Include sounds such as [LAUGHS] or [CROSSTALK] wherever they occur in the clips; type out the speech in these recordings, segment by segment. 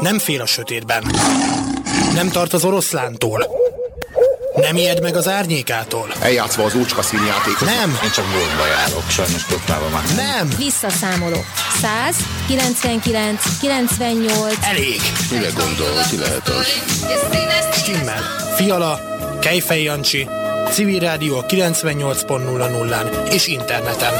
Nem fél a sötétben. Nem tart az oroszlántól. Nem ijed meg az árnyékától. Eljátszva az úcska színjátékot. Nem, Én csak boltba járok, sajnos kocsmában már. nem, Visszaszámolok. 100, 99, 98, elég. Mire gondol, ki lehet az? Stimmel. Fiala, Kejfej Jancsi, Civil Rádió 98.00-án és interneten.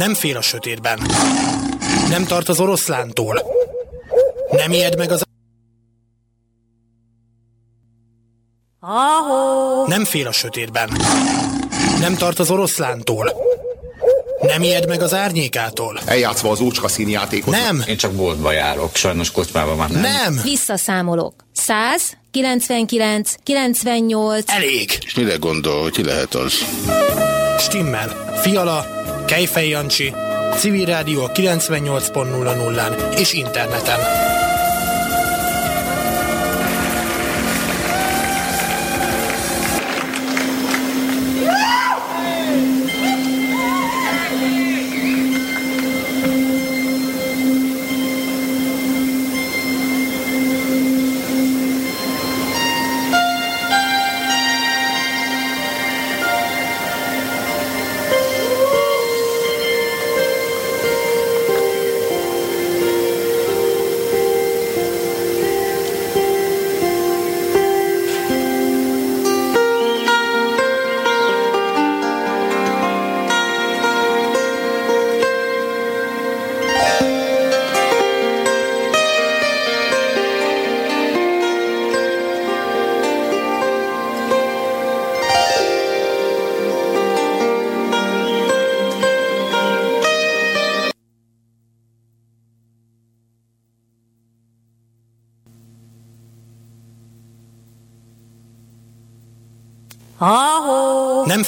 Nem fél a sötétben. Nem tart az oroszlántól. Nem ijed meg az... Nem fél a sötétben. Nem tart az oroszlántól. Nem ijed meg az árnyékától. Eljátszva az úcska színjátékot. Nem, Én csak boltba járok, sajnos kocsmában már nem. nem, Visszaszámolok. 100, 99, 98, elég. És mire gondol, ki lehet az? Stimmel. Fiala, Kejfej Jancsi, Civil Rádió 98.00-án és interneten.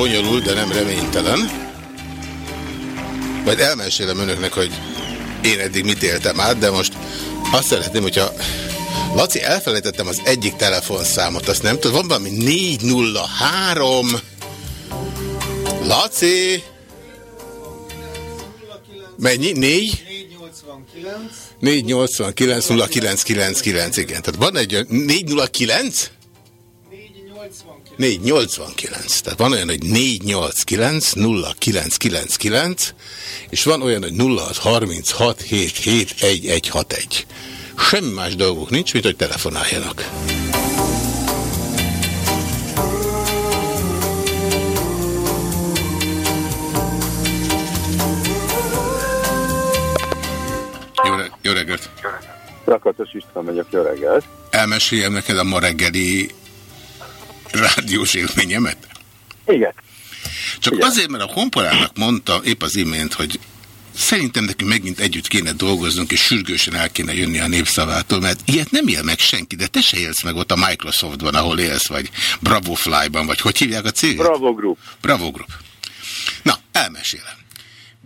Bonyolult, de nem reménytelen. Majd elmesélem önöknek, hogy én eddig mit éltem át, de most azt szeretném, hogyha... Laci, elfelejtettem az egyik telefonszámot, azt nem tudom, van valami 403... Laci! Mennyi? 4? 489 0999, igen. Tehát van egy 409? 489. Tehát van olyan, hogy 489 0999, és van olyan, hogy 0636 771161. Semmi más dolguk nincs, mint hogy telefonáljanak. Jó, re jó reggelt! Rakatos István megyek, jó reggelt! Elmeséljem neked a ma reggeli rádiós élményemet? Igen. Csak Igen. azért, mert a komporának mondta épp az imént, hogy szerintem nekünk megint együtt kéne dolgoznunk, és sürgősen el kéne jönni a népszavától, mert ilyet nem él meg senki, de te se élsz meg ott a Microsoftban, ahol élsz, vagy Bravo Fly-ban, vagy hogy hívják a céget? Bravo Group. Bravo Group. Na, elmesélem.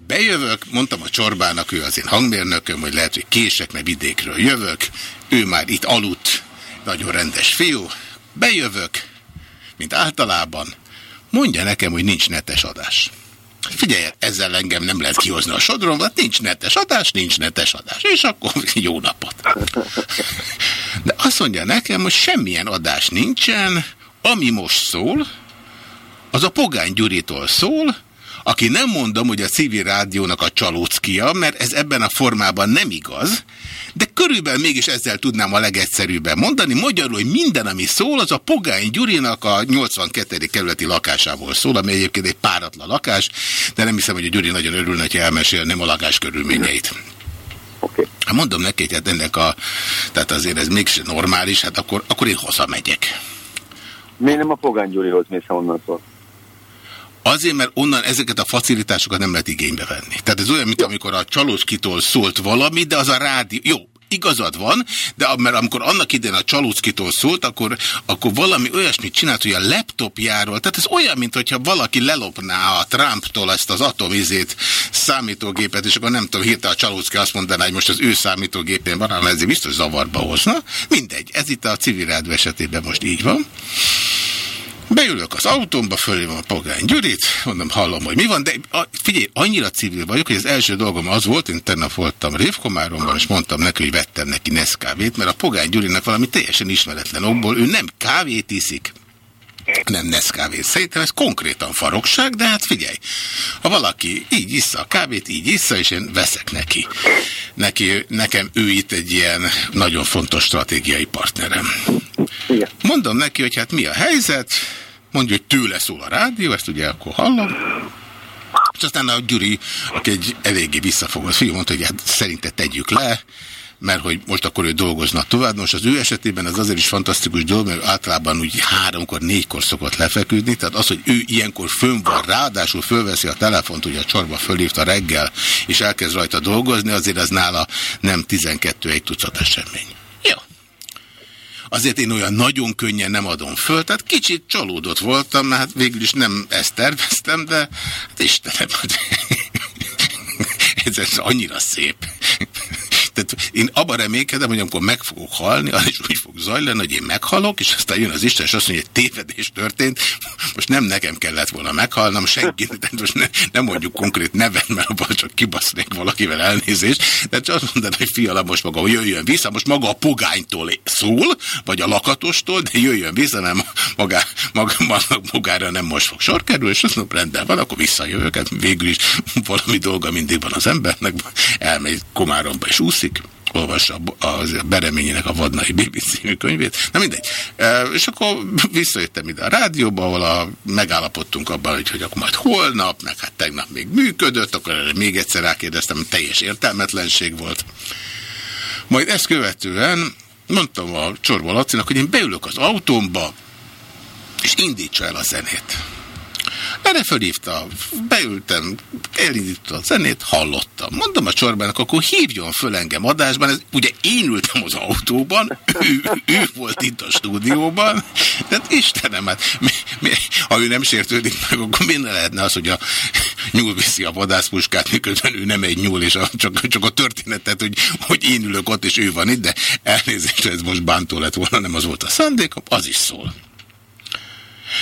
Bejövök, mondtam a csorbának, ő az én hangmérnököm, hogy lehet, hogy kések, mert vidékről jövök. Ő már itt aludt, nagyon rendes fiú. Bejövök, mint általában, mondja nekem, hogy nincs netes adás. Figyelj, ezzel engem nem lehet kihozni a sodromba, nincs netes adás, nincs netes adás. És akkor [LAUGHS] jó napot. De azt mondja nekem, hogy semmilyen adás nincsen, ami most szól, az a Pogány Gyuritól szól, aki nem mondom, hogy a civil rádiónak a csalóckia, mert ez ebben a formában nem igaz, de körülbelül mégis ezzel tudnám a legegyszerűbben mondani. Magyarul, hogy minden, ami szól, az a Pogány Gyurinak a 82. kerületi lakásából szól, ami egyébként egy páratlan lakás, de nem hiszem, hogy a Gyuri nagyon örülne, hogy elmesélném a lakás körülményeit. Okay. Hát mondom neki, hogy hát ennek a, tehát azért ez mégsem normális, hát akkor, akkor én hazamegyek. Miért nem a Pogány Gyurihoz mész, onnan szól? Azért, mert onnan ezeket a facilitásokat nem lehet igénybe venni. Tehát ez olyan, mint amikor a Csalóskitól szólt valami, de az a rádió... Jó, igazad van, de mert amikor annak idején a Csalóckitól szólt, akkor, akkor valami olyasmit csinált, hogy a laptopjáról, tehát ez olyan, mintha valaki lelopná a Trumptól ezt az atomizét számítógépet, és akkor nem tudom, hirtelen a Csalócki azt mondaná, hogy most az ő számítógépén van, hanem ezért biztos zavarba hozna. Mindegy, ez itt a civil rádió esetében most így van. Beülök az autómba, fölhívom a Pogány Gyurit, mondom, hallom, hogy mi van, de a, figyelj, annyira civil vagyok, hogy az első dolgom az volt, én tegnap voltam Révkomáromban, és mondtam neki, hogy vettem neki Neszkávét, mert a Pogány Gyurinak valami teljesen ismeretlen okból, ő nem kávét iszik, nem Neszkávét. Szerintem ez konkrétan farokság, de hát figyelj, ha valaki így issza a kávét, így issza, és én veszek neki. neki nekem ő itt egy ilyen nagyon fontos stratégiai partnerem. Mondom neki, hogy hát mi a helyzet, mondja, hogy tőle szól a rádió, ezt ugye akkor hallom. És aztán a Gyuri, aki egy eléggé visszafogott fiú, mondta, hogy hát szerinte tegyük le, mert hogy most akkor ő dolgozna tovább. Most az ő esetében ez azért is fantasztikus dolog, mert általában úgy háromkor, négykor szokott lefeküdni, tehát az, hogy ő ilyenkor fönn van, ráadásul fölveszi a telefont, ugye a csorba fölhívta reggel, és elkezd rajta dolgozni, azért ez nála nem 12 egy tucat esemény. Azért én olyan nagyon könnyen nem adom föl, tehát kicsit csalódott voltam, mert hát végül is nem ezt terveztem, de hát Istenem, [LAUGHS] ez, ez annyira szép. Tehát én abban reménykedem, hogy amikor meg fogok halni, az is úgy fog zajlani, hogy én meghalok, és aztán jön az Isten, és azt mondja, hogy tévedés történt. Most nem nekem kellett volna meghalnom, senki, [LAUGHS] tehát most ne, nem mondjuk konkrét nevet, mert abban csak kibasznék valakivel elnézést, de csak azt mondaná, hogy fiala most maga, jöjjön vissza, most maga a pogánytól szól, vagy a lakatostól, de jöjjön vissza, nem maga, maga, maga, magára nem most fog sor kerül, és azt mondom, rendben van, akkor visszajövök, hát végül is valami dolga mindig van az embernek, elmegy Komáromba és úszik, olvassa a Bereményének a Vadnai Bibi című [LAUGHS] könyvét. Na mindegy. E, és akkor visszajöttem ide a rádióba, ahol a, megállapodtunk abban, hogy, hogy akkor majd holnap, meg hát tegnap még működött, akkor erre még egyszer rákérdeztem, teljes értelmetlenség volt. Majd ezt követően mondtam a Csorba Lacinak, hogy én beülök az autómba, és indítsa el a zenét. Erre fölhívta, beültem, elindított a zenét, hallottam. Mondom a csorbának, akkor hívjon föl engem adásban. Ez, ugye én ültem az autóban, ő, ő volt itt a stúdióban, de hát Istenem, hát mi, mi, ha ő nem sértődik meg, akkor minden lehetne az, hogy a nyúl viszi a vadászpuskát, miközben ő nem egy nyúl, és a, csak, csak a történetet, hogy, hogy én ülök ott, és ő van itt, de elnézést, ez most bántó lett volna, nem az volt a szándékom, az is szól.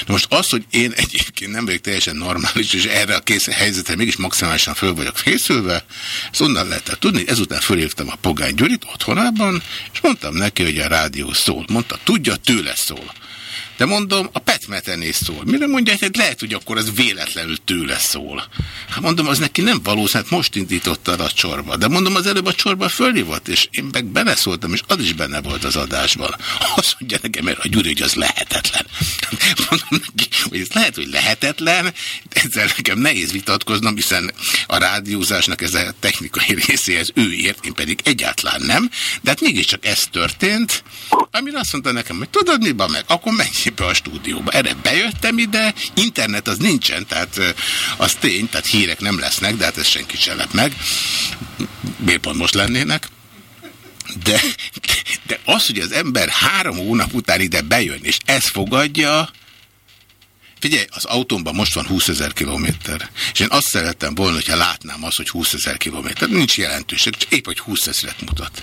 Most az, hogy én egyébként nem vagyok teljesen normális, és erre a kész helyzetre mégis maximálisan föl vagyok fészülve, ezt onnan lehetett tudni. Ezután fölírtam a Pogány Gyurit otthonában, és mondtam neki, hogy a rádió szól. Mondta, tudja, tőle szól. De mondom, a petmetenész szól. Mire mondja, hogy lehet, hogy akkor az véletlenül tőle szól. Hát mondom, az neki nem valószínű, hát most indította a csorba. De mondom, az előbb a csorba fölhívott, és én meg beleszóltam, és az is benne volt az adásban. Azt mondja nekem, mert a Gyuri, hogy az lehetetlen. [LAUGHS] Mondom neki, hogy ez lehet, hogy lehetetlen, de ezzel nekem nehéz vitatkoznom, hiszen a rádiózásnak ez a technikai [LAUGHS] részéhez ő ért, én pedig egyáltalán nem. De hát mégiscsak ez történt, amire azt mondta nekem, hogy tudod mi, meg, akkor menj be a stúdióba. Erre bejöttem ide, internet az nincsen, tehát az tény, tehát hírek nem lesznek, de hát ez senki sem lep meg. Miért pont most lennének? De, de az, hogy az ember három hónap után ide bejön, és ezt fogadja, Figyelj, az autómban most van 20 ezer kilométer, és én azt szerettem volna, hogyha látnám azt, hogy 20 ezer kilométer. Nincs jelentőség, csak épp, hogy 20 ezeret mutat.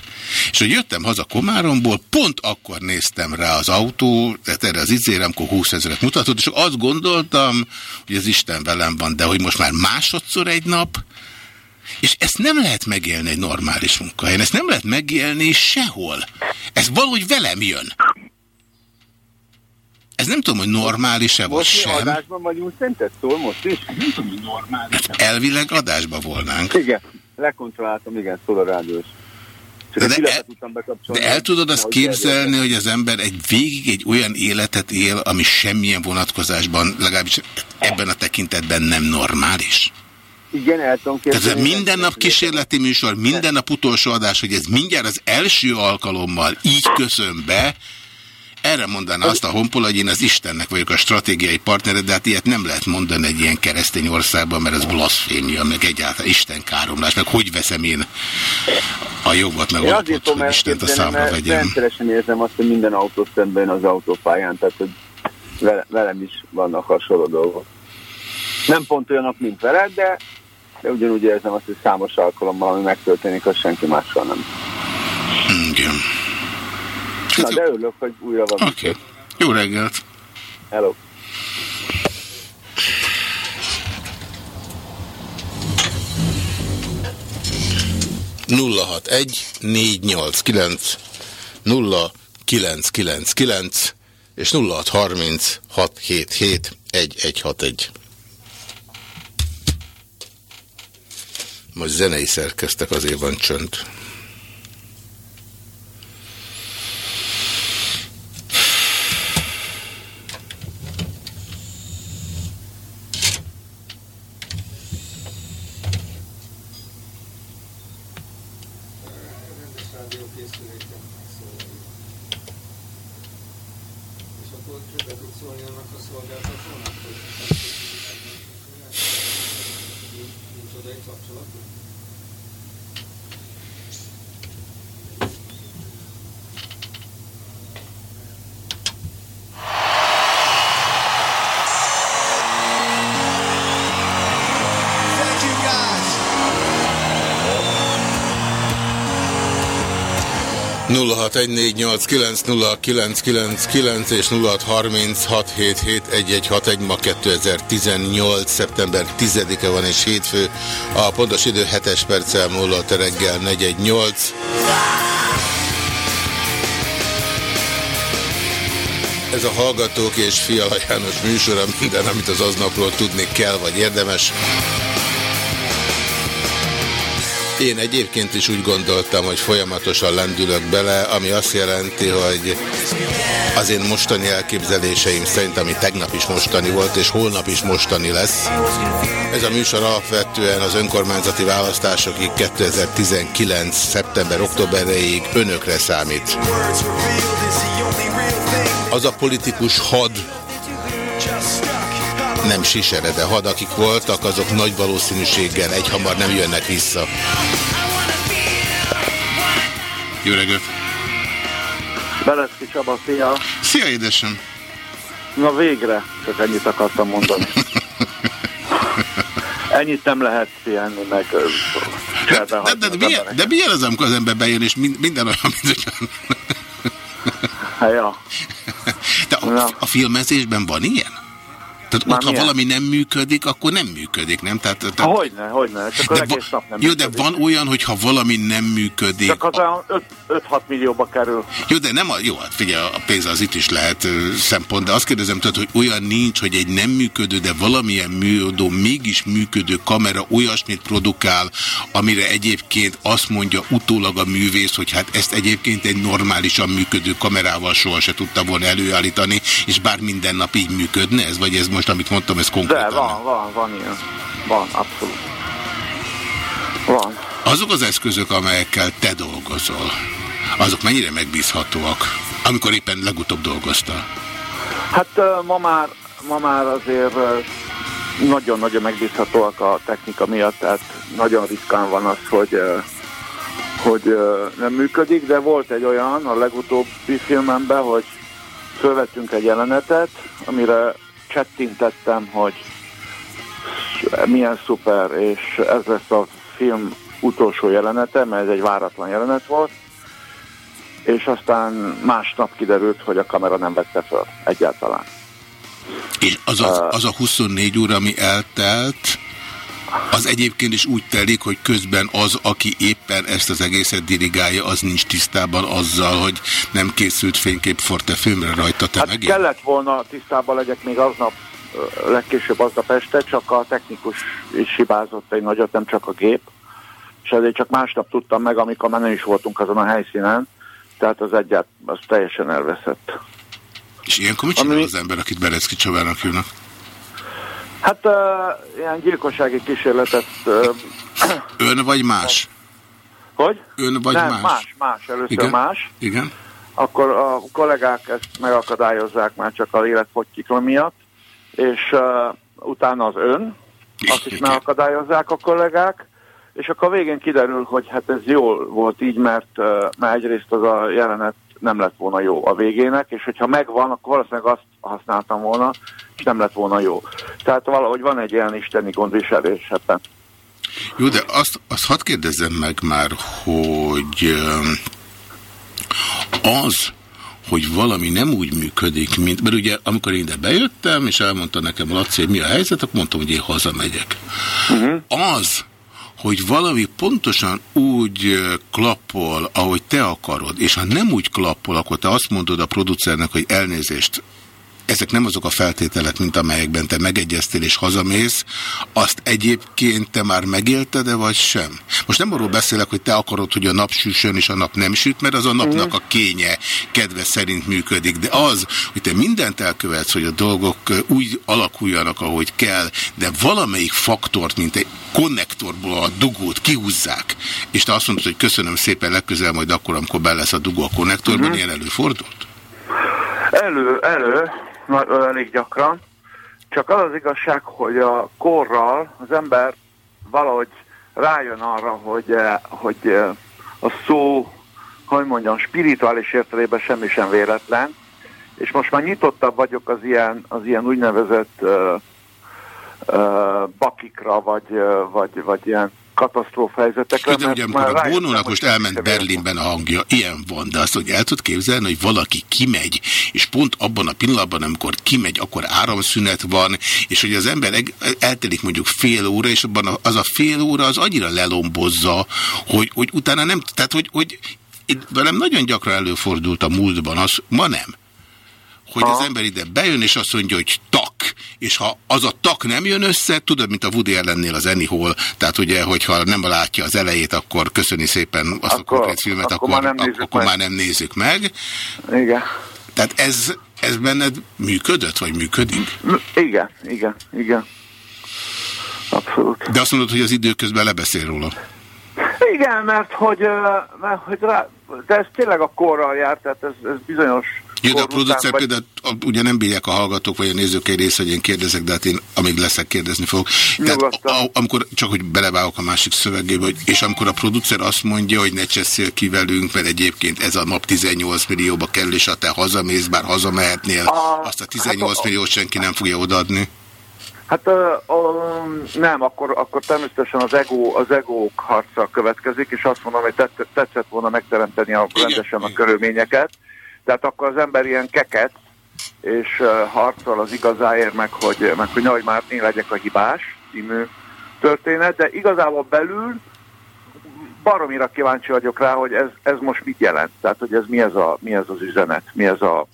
És hogy jöttem haza Komáromból, pont akkor néztem rá az autó, tehát erre az izére, amikor 20 ezeret mutatott, és azt gondoltam, hogy az Isten velem van, de hogy most már másodszor egy nap, és ezt nem lehet megélni egy normális munkahelyen, ezt nem lehet megélni sehol. Ez valahogy velem jön. Ez nem tudom, hogy normális-e vagy Most sem. adásban vagyunk, szerinted szól most is? Nem tudom, hogy normális hát Elvileg adásban volnánk. Igen, lekontrolláltam, igen, szól a rádiós. Csak De, de, el, de el tudod azt képzelni, hogy az ember egy végig egy olyan életet él, ami semmilyen vonatkozásban, legalábbis ebben a tekintetben nem normális? Igen, el tudom Tehát ez képzelni. minden nap kísérleti műsor, minden nap utolsó adás, hogy ez mindjárt az első alkalommal így köszön be, erre mondaná azt a honpol, hogy én az Istennek vagyok a stratégiai partnere, de hát ilyet nem lehet mondani egy ilyen keresztény országban, mert ez blaszfémia, meg egyáltalán Isten káromlás, meg hogy veszem én a jogot, meg alapot, azért tudom hogy Istent a számra vegyem. rendszeresen érzem azt, hogy minden autó szemben jön az autópályán, tehát hogy vele, velem is vannak hasonló dolgok. Nem pont olyanok, mint veled, de, de ugyanúgy érzem azt, hogy számos alkalommal, ami megtörténik, az senki mással nem. Igen. Na, de örülök, hogy újra van. Oké. Okay. Jó reggelt. Hello. nulla hat egy négy nyolc kilenc nulla kilenc kilenc kilenc és nulla hat harminc hat hét hét egy egy hat egy. Most zenei szerkeztek, azért van csönd. 0614890999 és 0636771161 ma 2018. szeptember 10-e van és hétfő. A pontos idő 7-es perccel múlott reggel 418. Ez a Hallgatók és Fiala János műsora minden, amit az aznapról tudni kell, vagy érdemes. Én egyébként is úgy gondoltam, hogy folyamatosan lendülök bele, ami azt jelenti, hogy az én mostani elképzeléseim szerint, ami tegnap is mostani volt, és holnap is mostani lesz. Ez a műsor alapvetően az önkormányzati választásokig 2019. szeptember-októberéig önökre számít. Az a politikus had, nem sisere, de had, akik voltak, azok nagy valószínűséggel egyhamar nem jönnek vissza. Jó reggelt! Belecki Csaba, szia! Szia, édesem! Na végre, csak ennyit akartam mondani. [LAUGHS] ennyit nem lehet pihenni, meg... De, de, de, de, milyen, de milyen az, amikor az ember bejön, és minden olyan, mint hogy... ja. De a, a filmezésben van ilyen? Tehát Már ott, milyen? ha valami nem működik, akkor nem működik, nem? Tehát, tehát... Ha, hogyne, hogyne, csak az egész nap nem Jó, működik. de van olyan, hogy ha valami nem működik... Csak az a... 5-6 millióba kerül. Jó, de nem a... Jó, hát figyelj, a pénz az itt is lehet szempont, de azt kérdezem tehát, hogy olyan nincs, hogy egy nem működő, de valamilyen műodó, mégis működő kamera olyasmit produkál, amire egyébként azt mondja utólag a művész, hogy hát ezt egyébként egy normálisan működő kamerával soha se tudta volna előállítani, és bár minden nap így működne ez, vagy ez most, amit mondtam, ez konkrétan. De van, van, van ilyen. Van, abszolút. Van. Azok az eszközök, amelyekkel te dolgozol, azok mennyire megbízhatóak, amikor éppen legutóbb dolgoztál? Hát ma már, ma már azért nagyon-nagyon megbízhatóak a technika miatt, tehát nagyon ritkán van az, hogy, hogy nem működik, de volt egy olyan a legutóbbi filmemben, hogy fölvettünk egy jelenetet, amire csettintettem, hogy milyen szuper, és ez lesz a film utolsó jelenete, mert ez egy váratlan jelenet volt, és aztán másnap kiderült, hogy a kamera nem vette föl egyáltalán. És az a, az a 24 óra, ami eltelt, az egyébként is úgy telik, hogy közben az, aki éppen ezt az egészet dirigálja, az nincs tisztában azzal, hogy nem készült fénykép Forte filmre rajta, te hát megint? kellett volna tisztában legyek még aznap, legkésőbb aznap este, csak a technikus is hibázott egy nagyot, nem csak a gép, és ezért csak másnap tudtam meg, amikor már nem is voltunk azon a helyszínen, tehát az egyet, az teljesen elveszett. És ilyenkor mit csinál Ami... az ember, akit Berecki Csavának jönnek? Hát uh, ilyen gyilkossági kísérletet... Uh, Ön vagy más? Hogy? Ön vagy Nem, más? más, más, először Igen? más. Igen. Akkor a kollégák ezt megakadályozzák már csak a életfogytikla miatt, és uh, utána az ön, azt is megakadályozzák a kollégák, és akkor a végén kiderül, hogy hát ez jól volt így, mert, uh, mert egyrészt az a jelenet nem lett volna jó a végének, és hogyha megvan, akkor valószínűleg azt használtam volna, és nem lett volna jó. Tehát valahogy van egy ilyen isteni gondviselés ebben. Jó, de azt, azt hadd kérdezzem meg már, hogy az, hogy valami nem úgy működik, mint, mert ugye amikor én ide bejöttem, és elmondta nekem Laci, hogy mi a helyzet, akkor mondtam, hogy én hazamegyek. Uh -huh. Az, hogy valami pontosan úgy klappol, ahogy te akarod, és ha nem úgy klappol, akkor te azt mondod a producernek, hogy elnézést, ezek nem azok a feltételek, mint amelyekben te megegyeztél és hazamész, azt egyébként te már megélted-e, vagy sem? Most nem arról beszélek, hogy te akarod, hogy a nap süssön és a nap nem süt, mert az a napnak a kénye kedve szerint működik, de az, hogy te mindent elkövetsz, hogy a dolgok úgy alakuljanak, ahogy kell, de valamelyik faktort, mint egy konnektorból a dugót kihúzzák, és te azt mondod, hogy köszönöm szépen, legközelebb majd akkor, amikor be lesz a dugó a konnektorban, uh -huh. ilyen előfordult? Elő, elő, elég gyakran. Csak az az igazság, hogy a korral az ember valahogy rájön arra, hogy, hogy a szó, hogy mondjam, spirituális értelében semmi sem véletlen, és most már nyitottabb vagyok az ilyen, az ilyen úgynevezett uh, uh, bakikra, vagy, uh, vagy, vagy ilyen katasztrófa helyzetekre. De ugye, amikor a Bónónak most elment Berlinben a hangja, ilyen van, de azt, hogy el tud képzelni, hogy valaki kimegy, és pont abban a pillanatban, amikor kimegy, akkor áramszünet van, és hogy az ember eltelik mondjuk fél óra, és abban az a fél óra az annyira lelombozza, hogy, hogy utána nem, tehát hogy, hogy velem nagyon gyakran előfordult a múltban, az ma nem hogy ha. az ember ide bejön, és azt mondja, hogy tak, és ha az a tak nem jön össze, tudod, mint a Woody ellennél az Anyhol, tehát ugye, hogyha nem látja az elejét, akkor köszöni szépen azt akkor, a konkrét filmet, akkor, akkor, már, nem ak akkor már nem nézzük meg. Igen. Tehát ez, ez benned működött, vagy működik? Igen, igen, igen. Abszolút. De azt mondod, hogy az időközben lebeszél róla. Igen, mert hogy, mert, hogy rá, de ez tényleg a korral jár, tehát ez, ez bizonyos Jó, de a producer vagy... például ugye nem bírják a hallgatók vagy a nézők egy része, hogy én kérdezek, de hát én amíg leszek kérdezni fogok. Tehát a, amikor, csak hogy belevágok a másik szövegébe, hogy, és amikor a producer azt mondja, hogy ne cseszél ki velünk, mert egyébként ez a nap 18 millióba kerül, és ha te hazamész, bár hazamehetnél, a, azt a 18 hát milliót senki nem fogja odaadni. Hát uh, uh, nem, akkor, akkor természetesen az ego, az egók harca következik, és azt mondom, hogy tetszett volna megteremteni a, rendesen a körülményeket. Tehát akkor az ember ilyen keket, és harcol az igazáért, meg hogy, meg hogy nehogy már én legyek a hibás című történet, de igazából belül baromira kíváncsi vagyok rá, hogy ez, ez most mit jelent. Tehát, hogy ez mi ez, a, mi ez az üzenet, mi ez a,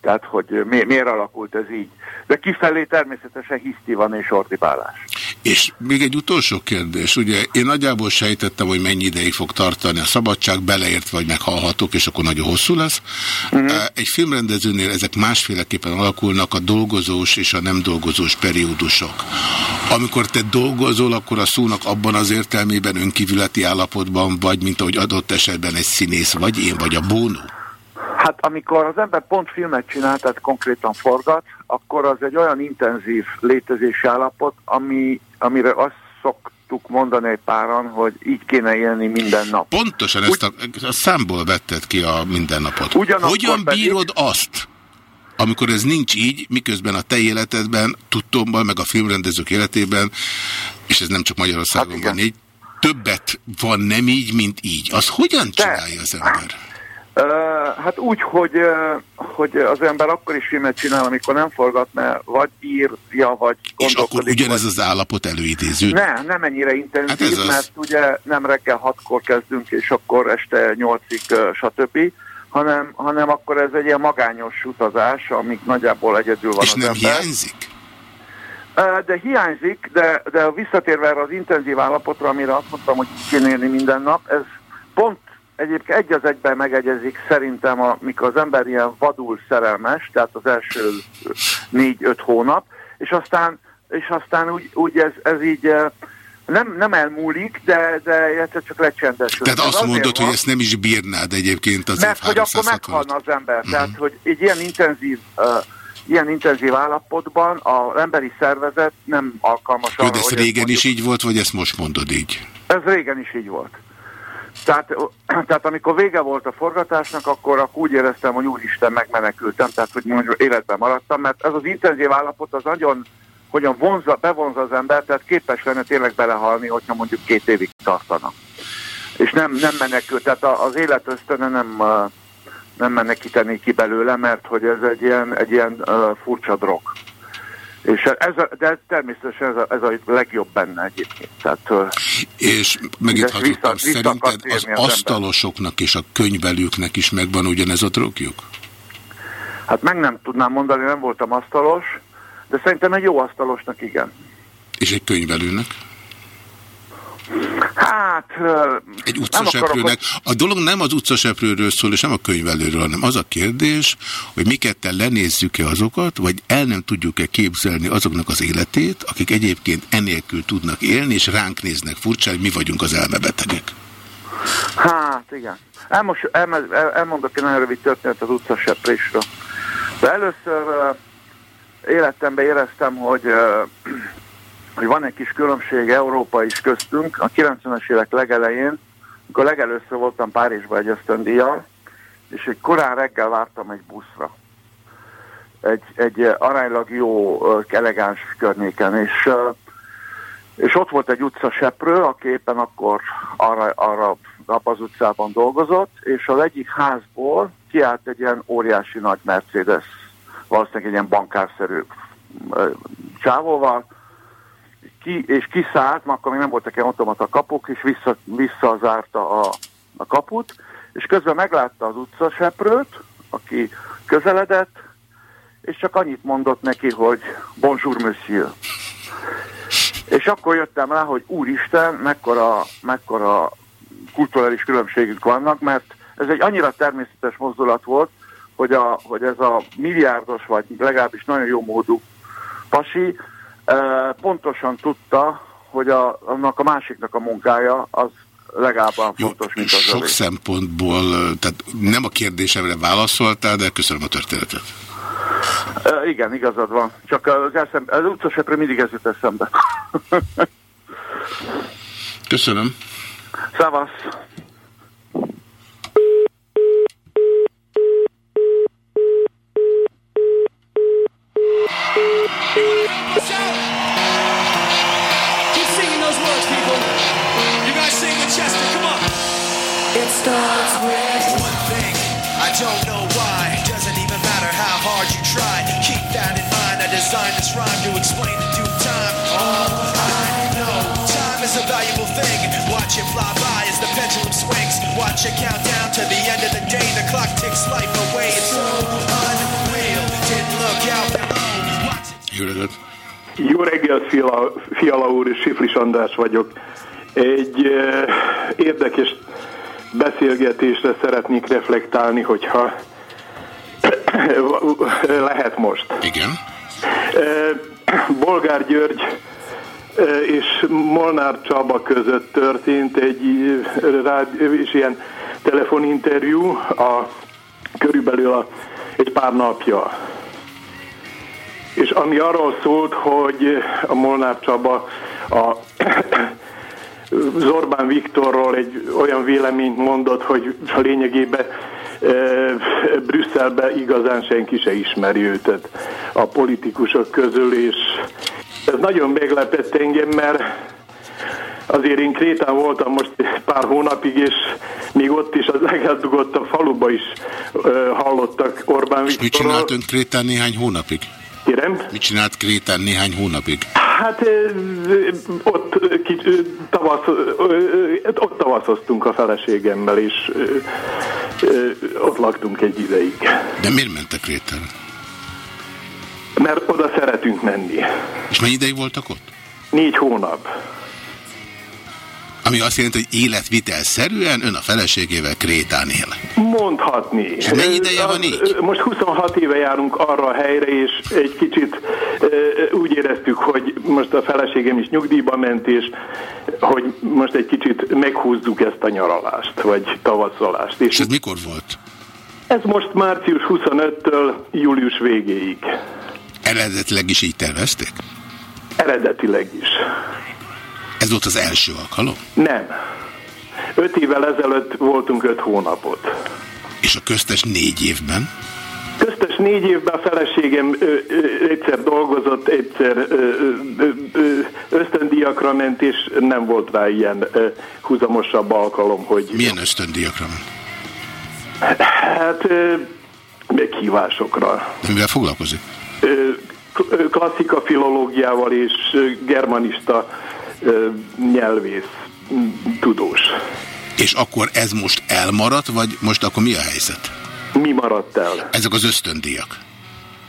tehát, hogy mi, miért alakult ez így. De kifelé természetesen hiszti van és ordibálás. És még egy utolsó kérdés. Ugye én nagyjából sejtettem, hogy mennyi ideig fog tartani a szabadság, beleértve, vagy meghallhatók, és akkor nagyon hosszú lesz. Uh mhm. -huh. Egy filmrendezőnél ezek másféleképpen alakulnak a dolgozós és a nem dolgozós periódusok. Amikor te dolgozol, akkor a szónak abban az értelmében önkívületi állapotban vagy, mint ahogy adott esetben egy színész vagy én, vagy a bónó. Hát amikor az ember pont filmet csinál, tehát konkrétan forgat, akkor az egy olyan intenzív létezési állapot, ami, amire azt szoktuk mondani egy páran, hogy így kéne élni minden nap. Pontosan Úgy, ezt a, a számból vetted ki a mindennapot. Hogyan bírod pedig, azt, amikor ez nincs így, miközben a te életedben, tudtomban, meg a filmrendezők életében, és ez nem csak Magyarországon hát van így, többet van nem így, mint így. Az hogyan csinálja az ember? Hát úgy, hogy, hogy az ember akkor is filmet csinál, amikor nem forgat, mert vagy írja, vagy. És akkor ugyanez az állapot előidéző? Ne, nem ennyire intenzív, hát mert ugye nem reggel hatkor kezdünk, és akkor este nyolcig, stb., hanem, hanem akkor ez egy ilyen magányos utazás, amik nagyjából egyedül van és az nem ember. hiányzik? De hiányzik, de, de visszatérve erre az intenzív állapotra, amire azt mondtam, hogy kéne minden nap, ez pont egyébként egy az egyben megegyezik szerintem, amikor az ember ilyen vadul szerelmes, tehát az első négy-öt hónap, és aztán, és aztán úgy, úgy ez, ez így eh, nem, nem elmúlik, de, de csak lecsendesül. Tehát azt mondod, van, hogy ezt nem is bírnád egyébként az Mert hogy akkor meghalna az ember. Uh -huh. Tehát, hogy egy ilyen intenzív uh, ilyen intenzív állapotban az emberi szervezet nem alkalmas arra, hogy ez régen is így volt, vagy ezt most mondod így? Ez régen is így volt. Tehát, [CLEARS THROAT] tehát amikor vége volt a forgatásnak, akkor, akkor úgy éreztem, hogy úristen, megmenekültem, tehát hogy mondjuk életben maradtam, mert ez az intenzív állapot az nagyon, hogyan vonza, bevonza az ember, tehát képes lenne tényleg belehalni, hogyha mondjuk két évig tartana. És nem, nem menekül, tehát az élet ösztöne nem, nem menekíteni ki belőle, mert hogy ez egy ilyen, egy ilyen furcsa drog. És ez a, de természetesen ez a, ez a legjobb benne egyébként. Tehát, és megint hazudtam, szerinted az, az asztalosoknak és a könyvelőknek is megvan ugyanez a drogjuk? Hát meg nem tudnám mondani, nem voltam asztalos, de szerintem egy jó asztalosnak igen. És egy könyvelőnek? Hát... Egy utcaseprőnek. A dolog nem az utcaseprőről szól, és nem a könyvelőről, hanem az a kérdés, hogy mi ketten lenézzük-e azokat, vagy el nem tudjuk-e képzelni azoknak az életét, akik egyébként enélkül tudnak élni, és ránk néznek furcsán, hogy mi vagyunk az elmebetegek. Hát, igen. Elmos, el, el, elmondok egy nagyon rövid történet az utcaseprésről. De először életemben éreztem, hogy hogy van egy kis különbség Európa is köztünk. A 90-es évek legelején, amikor legelőször voltam Párizsban egy ösztöndíjjal, és egy korán reggel vártam egy buszra. Egy, egy aránylag jó, elegáns környéken, és, és ott volt egy utcaseprő, aki éppen akkor arra, arra az utcában dolgozott, és az egyik házból kiállt egy ilyen óriási nagy Mercedes, valószínűleg egy ilyen bankárszerű csávóval, ki, és kiszállt, mert akkor még nem voltak ilyen automata kapuk, és vissza, visszazárta a, a kaput, és közben meglátta az utcaseprőt, aki közeledett, és csak annyit mondott neki, hogy bonjour monsieur. És akkor jöttem rá, hogy úristen, mekkora, mekkora kulturális különbségük vannak, mert ez egy annyira természetes mozdulat volt, hogy, a, hogy ez a milliárdos, vagy legalábbis nagyon jó módú pasi pontosan tudta, hogy a, annak a másiknak a munkája az legalább fontos, mint az Sok övé. szempontból, tehát nem a kérdésemre válaszoltál, de köszönöm a történetet. E, igen, igazad van. Csak az, eszem, az utcasepre mindig ez jut eszembe. [LAUGHS] Köszönöm. Szevasz! Keep starts with one thing. I don't know why. Doesn't even matter how hard you try. Keep that in mind. I designed this rhyme to explain in due time. All I know, time is a valuable thing. Watch it fly by as the pendulum swings. Watch it count down to the end of the day. The clock ticks life away. It's so unreal. Didn't look out below. Watch it. Jó reggelt. Jó reggelt, Fiala, Fiala úr, és Siflis András vagyok. Egy eh, érdekes beszélgetésre szeretnék reflektálni, hogyha [COUGHS] lehet most. Igen. Bolgár György és Molnár Csaba között történt egy és ilyen telefoninterjú a, körülbelül a, egy pár napja. És ami arról szólt, hogy a Molnár Csaba a Zorbán Viktorról egy olyan véleményt mondott, hogy a lényegében e, Brüsszelbe igazán senki se ismeri őt a politikusok közül, és ez nagyon meglepett engem, mert azért én Krétán voltam most pár hónapig, és még ott is az legeldugottabb faluba is ö, hallottak Orbán És mit Viktorról. csinált ön Krétán néhány hónapig? Kérem? Mit csinált Krétán néhány hónapig? Hát ott, ö, kicsi, ö, tavasz, ott tavaszoztunk a feleségemmel, és ott laktunk egy ideig. De miért mentek Krétára? Mert oda szeretünk menni. És mennyi ideig voltak ott? Négy hónap. Ami azt jelenti, hogy életvitelszerűen ön a feleségével Krétán él. Mondhatni. És mennyi ideje van így? Most 26 éve járunk arra a helyre, és egy kicsit úgy éreztük, hogy most a feleségem is nyugdíjba ment, és hogy most egy kicsit meghúzzuk ezt a nyaralást, vagy tavaszolást. És ez mikor volt? Ez most március 25-től július végéig. Eredetileg is így tervezték? Eredetileg is. Ez volt az első alkalom? Nem. Öt évvel ezelőtt voltunk öt hónapot. És a köztes négy évben? Köztes négy évben a feleségem ö, ö, egyszer dolgozott, egyszer ö, ö, ö, ösztöndíjakra ment, és nem volt rá ilyen ö, húzamosabb alkalom, hogy Milyen ösztöndíjakra ment? hát ö, meghívásokra. De mivel foglalkozik? Ö, klasszika filológiával és germanista nyelvész tudós. És akkor ez most elmaradt, vagy most akkor mi a helyzet? Mi maradt el? Ezek az ösztöndíjak.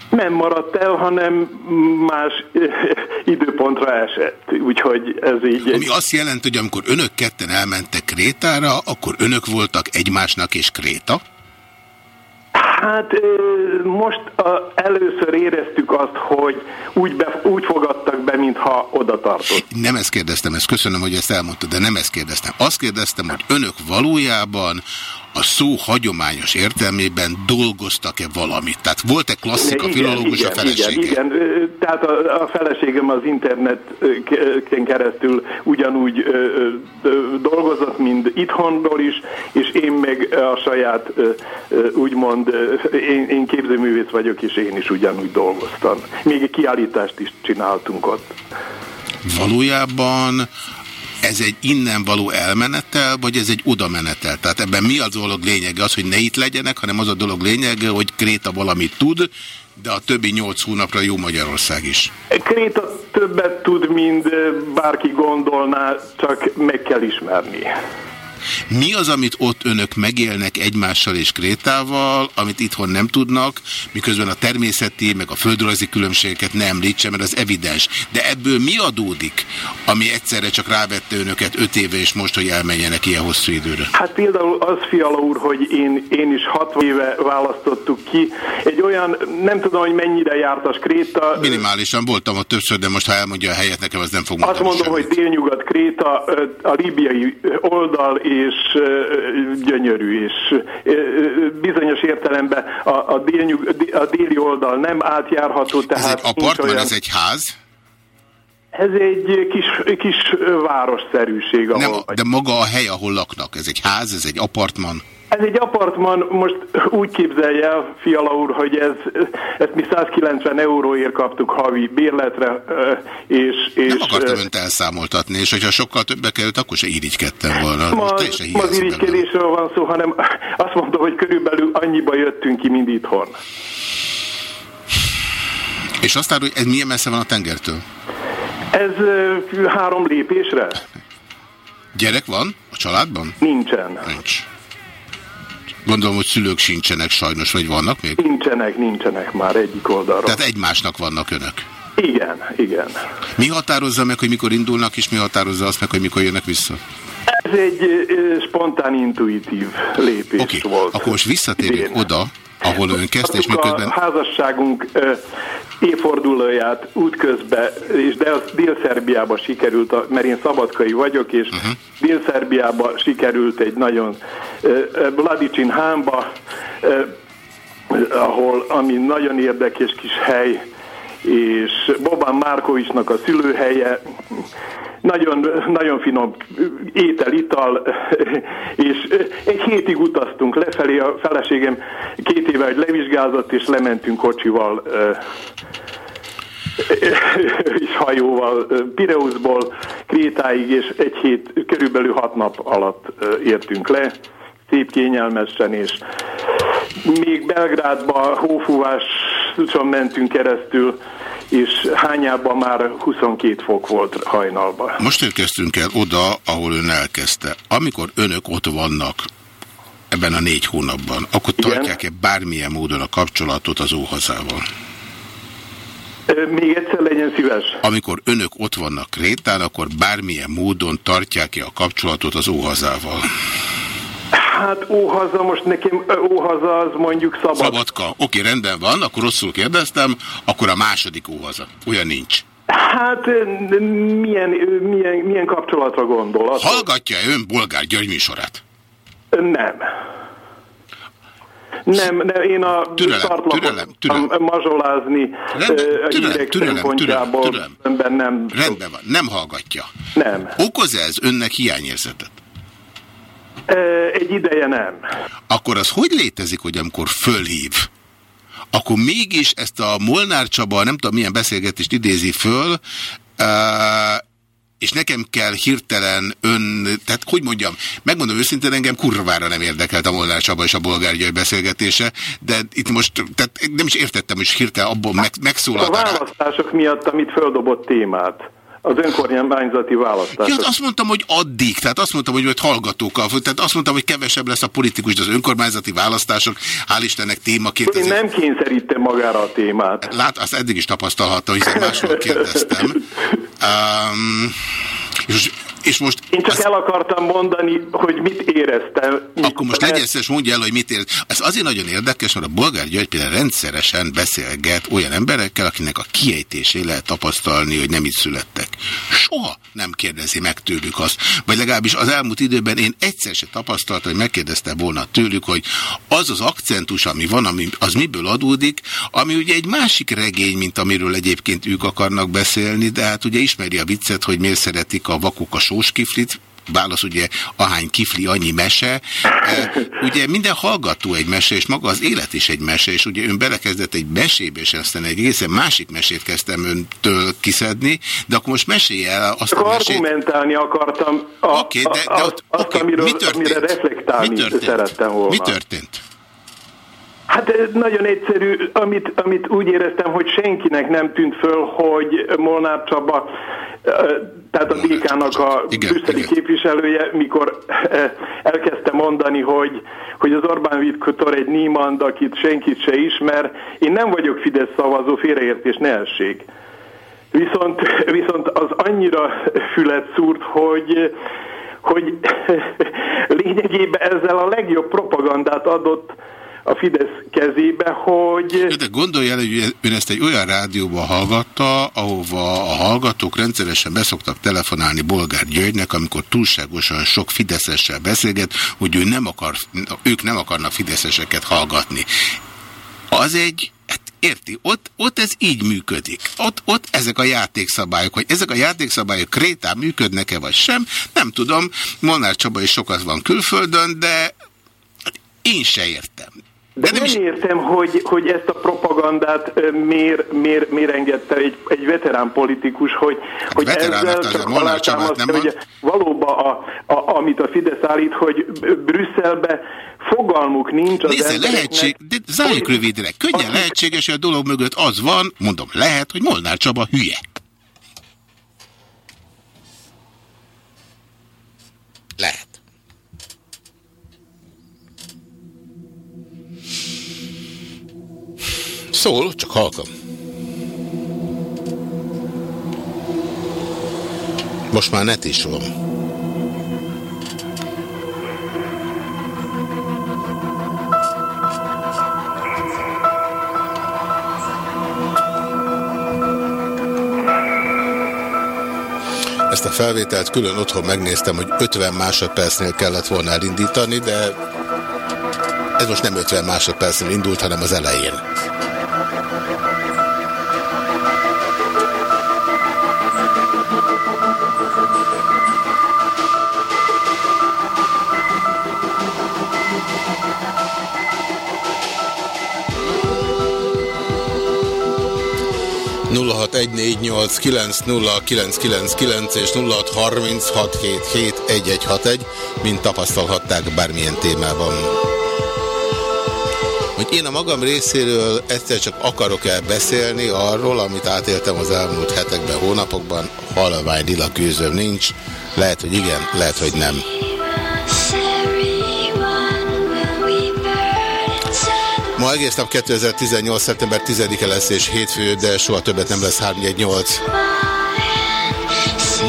Nem maradt el, hanem más [LAUGHS] időpontra esett. Úgyhogy ez így Ami azt jelenti, hogy amikor önök ketten elmentek Krétára, akkor önök voltak egymásnak és Kréta? Hát most először éreztük azt, hogy úgy, be, úgy mintha oda tartott. Nem ezt kérdeztem, ezt köszönöm, hogy ezt elmondta, de nem ezt kérdeztem. Azt kérdeztem, hogy önök valójában a szó hagyományos értelmében dolgoztak-e valamit? Tehát volt-e klasszika filológus a felesége? Igen, igen. Tehát a, a feleségem az interneten keresztül ugyanúgy ö, ö, dolgozott, mint itthonról is, és én meg a saját, ö, úgymond, én, én képzőművész vagyok, és én is ugyanúgy dolgoztam. Még egy kiállítást is csináltunk ott. Valójában ez egy innen való elmenetel, vagy ez egy odamenetel? Tehát ebben mi a dolog lényege? Az, hogy ne itt legyenek, hanem az a dolog lényege, hogy Kréta valamit tud, de a többi nyolc hónapra jó Magyarország is. Kréta többet tud, mint bárki gondolná, csak meg kell ismerni. Mi az, amit ott önök megélnek egymással és Krétával, amit itthon nem tudnak, miközben a természeti, meg a földrajzi különbségeket nem említse, mert az evidens. De ebből mi adódik, ami egyszerre csak rávette önöket öt éve, és most, hogy elmenjenek ilyen hosszú időre? Hát például az, Fiala úr, hogy én, én is 60 éve választottuk ki. Egy olyan, nem tudom, hogy mennyire jártas Kréta. Minimálisan voltam ott többször, de most ha elmondja a helyet, nekem az nem fog Azt mondom, semmit. hogy délnyugat Kréta, a líbiai oldal és gyönyörű, és bizonyos értelemben a, a, délnyug, a déli oldal nem átjárható. Tehát ez egy apartman, olyan... ez egy ház? Ez egy kis, kis városszerűség. Ahol Nem, de maga a hely, ahol laknak, ez egy ház, ez egy apartman? Ez egy apartman, most úgy képzelje el, Fiala úr, hogy ez, ezt mi 190 euróért kaptuk havi bérletre, és... és nem akartam önt elszámoltatni, és hogyha sokkal többe került, akkor se irigykedtem volna. Ma, ma az irigykedésről van szó, hanem azt mondta, hogy körülbelül annyiba jöttünk ki, mint itthon. És aztán, hogy ez milyen messze van a tengertől? Ez három lépésre. Gyerek van a családban? Nincsen. Nincs. Gondolom, hogy szülők sincsenek sajnos, vagy vannak még? Nincsenek, nincsenek már egyik oldalról. Tehát egymásnak vannak önök? Igen, igen. Mi határozza meg, hogy mikor indulnak, és mi határozza azt meg, hogy mikor jönnek vissza? Ez egy spontán, intuitív lépés okay. volt. akkor most visszatérjük idén. oda, ahol ön kezdte, és miközben... A házasságunk évfordulóját útközben, és Dél-Szerbiába sikerült, mert én szabadkai vagyok, és uh-huh. Dél-Szerbiába sikerült egy nagyon Vladicsin hámba, ahol, ami nagyon érdekes kis hely, és Bobán Márkovicsnak a szülőhelye, nagyon, nagyon finom étel, ital, és egy hétig utaztunk lefelé, a feleségem két éve, hogy levizsgázott, és lementünk kocsival és hajóval Pireuszból Krétáig, és egy hét, körülbelül hat nap alatt értünk le, szép kényelmesen, és még Belgrádba hófúváson mentünk keresztül, és hányában már 22 fok volt hajnalban. Most érkeztünk el oda, ahol ön elkezdte. Amikor önök ott vannak, ebben a négy hónapban, akkor tartják-e bármilyen módon a kapcsolatot az óhazával? Még egyszer legyen szíves. Amikor önök ott vannak Krétán, akkor bármilyen módon tartják-e a kapcsolatot az óhazával? Hát óhaza, most nekem óhaza az mondjuk szabad. Szabadka. Oké, rendben van, akkor rosszul kérdeztem, akkor a második óhaza. Olyan nincs. Hát milyen, milyen, milyen kapcsolatra gondol? Hallgatja -e ön Bolgár György műsorát? Nem. Nem, nem, én a türelem. mazsolázni Rendben, türelem, türelem, türelem, türelem. nem... Rendben van, nem hallgatja. Nem. Okoz ez önnek hiányérzetet? Egy ideje nem. Akkor az hogy létezik, hogy amikor fölhív, akkor mégis ezt a Molnár Csaba, nem tudom milyen beszélgetést idézi föl, és nekem kell hirtelen ön, tehát hogy mondjam, megmondom őszintén, engem kurvára nem érdekelt a Molnár Csaba és a Bolgár beszélgetése, de itt most tehát nem is értettem, hogy hirtelen abból meg, megszólalt. A választások miatt, amit földobott témát. Az önkormányzati választás. Ja, azt mondtam, hogy addig, tehát azt mondtam, hogy majd hallgatókkal, tehát azt mondtam, hogy kevesebb lesz a politikus, de az önkormányzati választások, hál' Istennek témaként. Én nem kényszerítem magára a témát. Lát, azt eddig is tapasztalhatta, hiszen másról kérdeztem. [LAUGHS] Um, és és most Én csak az... el akartam mondani, hogy mit éreztem. Akkor most legyen szíves, mondja el, hogy mit ér. Ez azért nagyon érdekes, mert a Bolgár György például rendszeresen beszélget olyan emberekkel, akinek a kiejtésé lehet tapasztalni, hogy nem itt születtek. Soha nem kérdezi meg tőlük azt. Vagy legalábbis az elmúlt időben én egyszer se tapasztaltam, hogy megkérdezte volna tőlük, hogy az az akcentus, ami van, ami, az miből adódik, ami ugye egy másik regény, mint amiről egyébként ők akarnak beszélni, de hát ugye ismeri a viccet, hogy miért szeretik a vakok a sós kiflit, válasz ugye ahány kifli, annyi mese. Ugye minden hallgató egy mese, és maga az élet is egy mese, és ugye ön belekezdett egy mesébe, és aztán egy egészen másik mesét kezdtem öntől kiszedni, de akkor most mesélj el azt a mesét. argumentálni akartam a, okay, de, de ott, azt, okay, amiről, mi történt? amire reflektálni mi történt? szerettem volna. Mi történt? Hát nagyon egyszerű, amit, amit úgy éreztem, hogy senkinek nem tűnt föl, hogy Molnár Csaba, tehát a DK-nak a brüsszeli képviselője, mikor elkezdte mondani, hogy, hogy az Orbán Viktor egy Niemand, akit senkit se ismer, én nem vagyok Fidesz szavazó, félreértés ne essék. Viszont, viszont az annyira fület szúrt, hogy, hogy [LAUGHS] lényegében ezzel a legjobb propagandát adott a Fidesz kezébe, hogy... De gondolj el, hogy ön ezt egy olyan rádióban hallgatta, ahova a hallgatók rendszeresen beszoktak telefonálni Bolgár Györgynek, amikor túlságosan sok fideszessel beszélget, hogy ő nem akar, ők nem akarnak fideszeseket hallgatni. Az egy Hát érti, ott, ott ez így működik. Ott, ott ezek a játékszabályok, hogy ezek a játékszabályok krétán működnek-e vagy sem, nem tudom. Molnár Csaba is sokat van külföldön, de én se értem. De, nem, nem értem, hogy, hogy ezt a propagandát miért, miért, miért engedte egy, egy veterán politikus, hogy, hát hogy ezzel csak alátámasztja, hogy valóban a, a, amit a Fidesz állít, hogy Brüsszelbe fogalmuk nincs az Nézze, lehetség, de zárjuk rövidre. Könnyen lehetséges, hogy a dolog mögött az van, mondom, lehet, hogy Molnár Csaba hülye. Szól, csak halkam. Most már net is van. Ezt a felvételt külön otthon megnéztem, hogy 50 másodpercnél kellett volna elindítani, de ez most nem 50 másodpercnél indult, hanem az elején. 0614890999 és 0636771161, mint tapasztalhatták bármilyen témában. Hogy én a magam részéről egyszer csak akarok-e beszélni arról, amit átéltem az elmúlt hetekben, hónapokban, halvány lila kőzöm nincs, lehet, hogy igen, lehet, hogy nem. Ma egész nap 2018. szeptember 10-e lesz és hétfő, de soha többet nem lesz 318.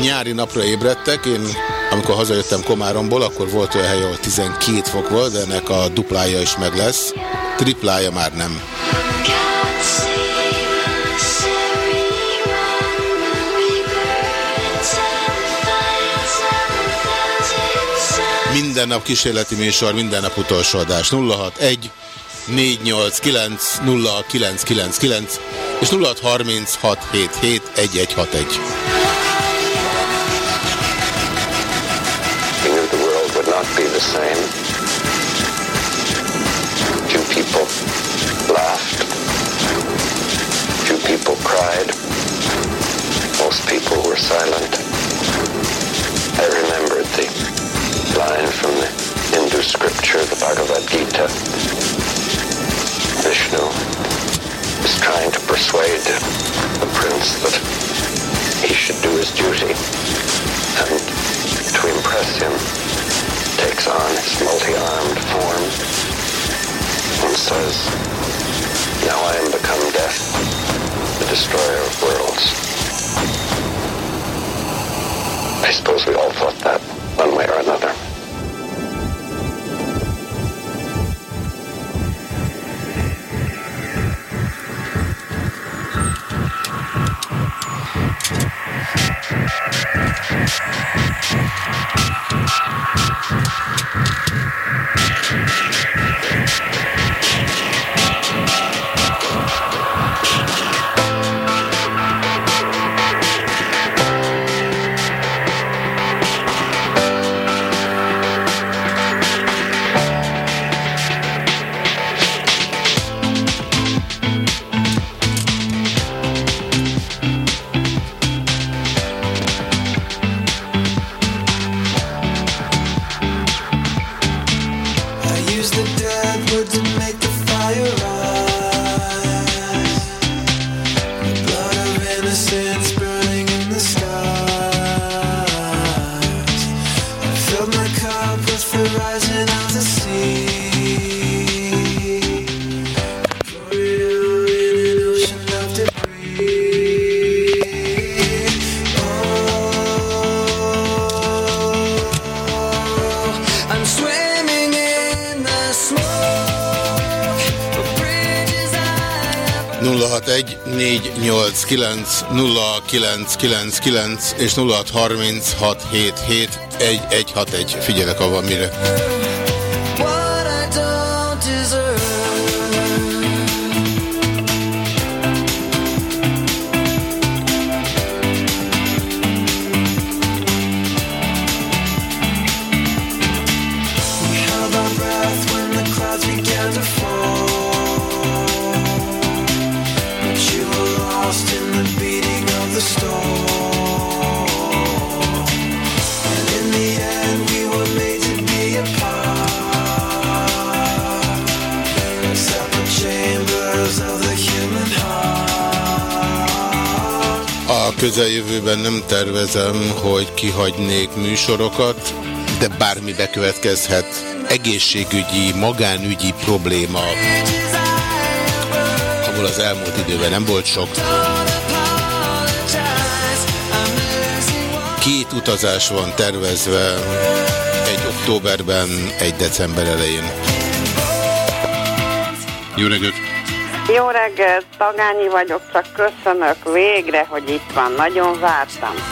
Nyári napra ébredtek, én amikor hazajöttem Komáromból, akkor volt olyan hely, ahol 12 fok volt, de ennek a duplája is meg lesz. Triplája már nem. Minden nap kísérleti műsor, minden nap utolsó adás. 061 489 0999 és 0636771161. be the same. Few people laughed. Few people cried. Most people were silent. I remembered the line from the Hindu scripture, the Bhagavad Gita. Vishnu is trying to persuade the prince that he should do his duty. And to impress him, takes on his multi-armed form and says, Now I am become death, the destroyer of worlds. I suppose we all thought that one way or another. 0999 és 0636771161. Figyelek, van mire. Tervezem, hogy kihagynék műsorokat, de bármi bekövetkezhet. Egészségügyi, magánügyi probléma, ahol az elmúlt időben nem volt sok. Két utazás van tervezve, egy októberben, egy december elején. Jó reggelt! Jó reggelt, Tagányi vagyok, csak köszönök végre, hogy itt van. Nagyon vártam.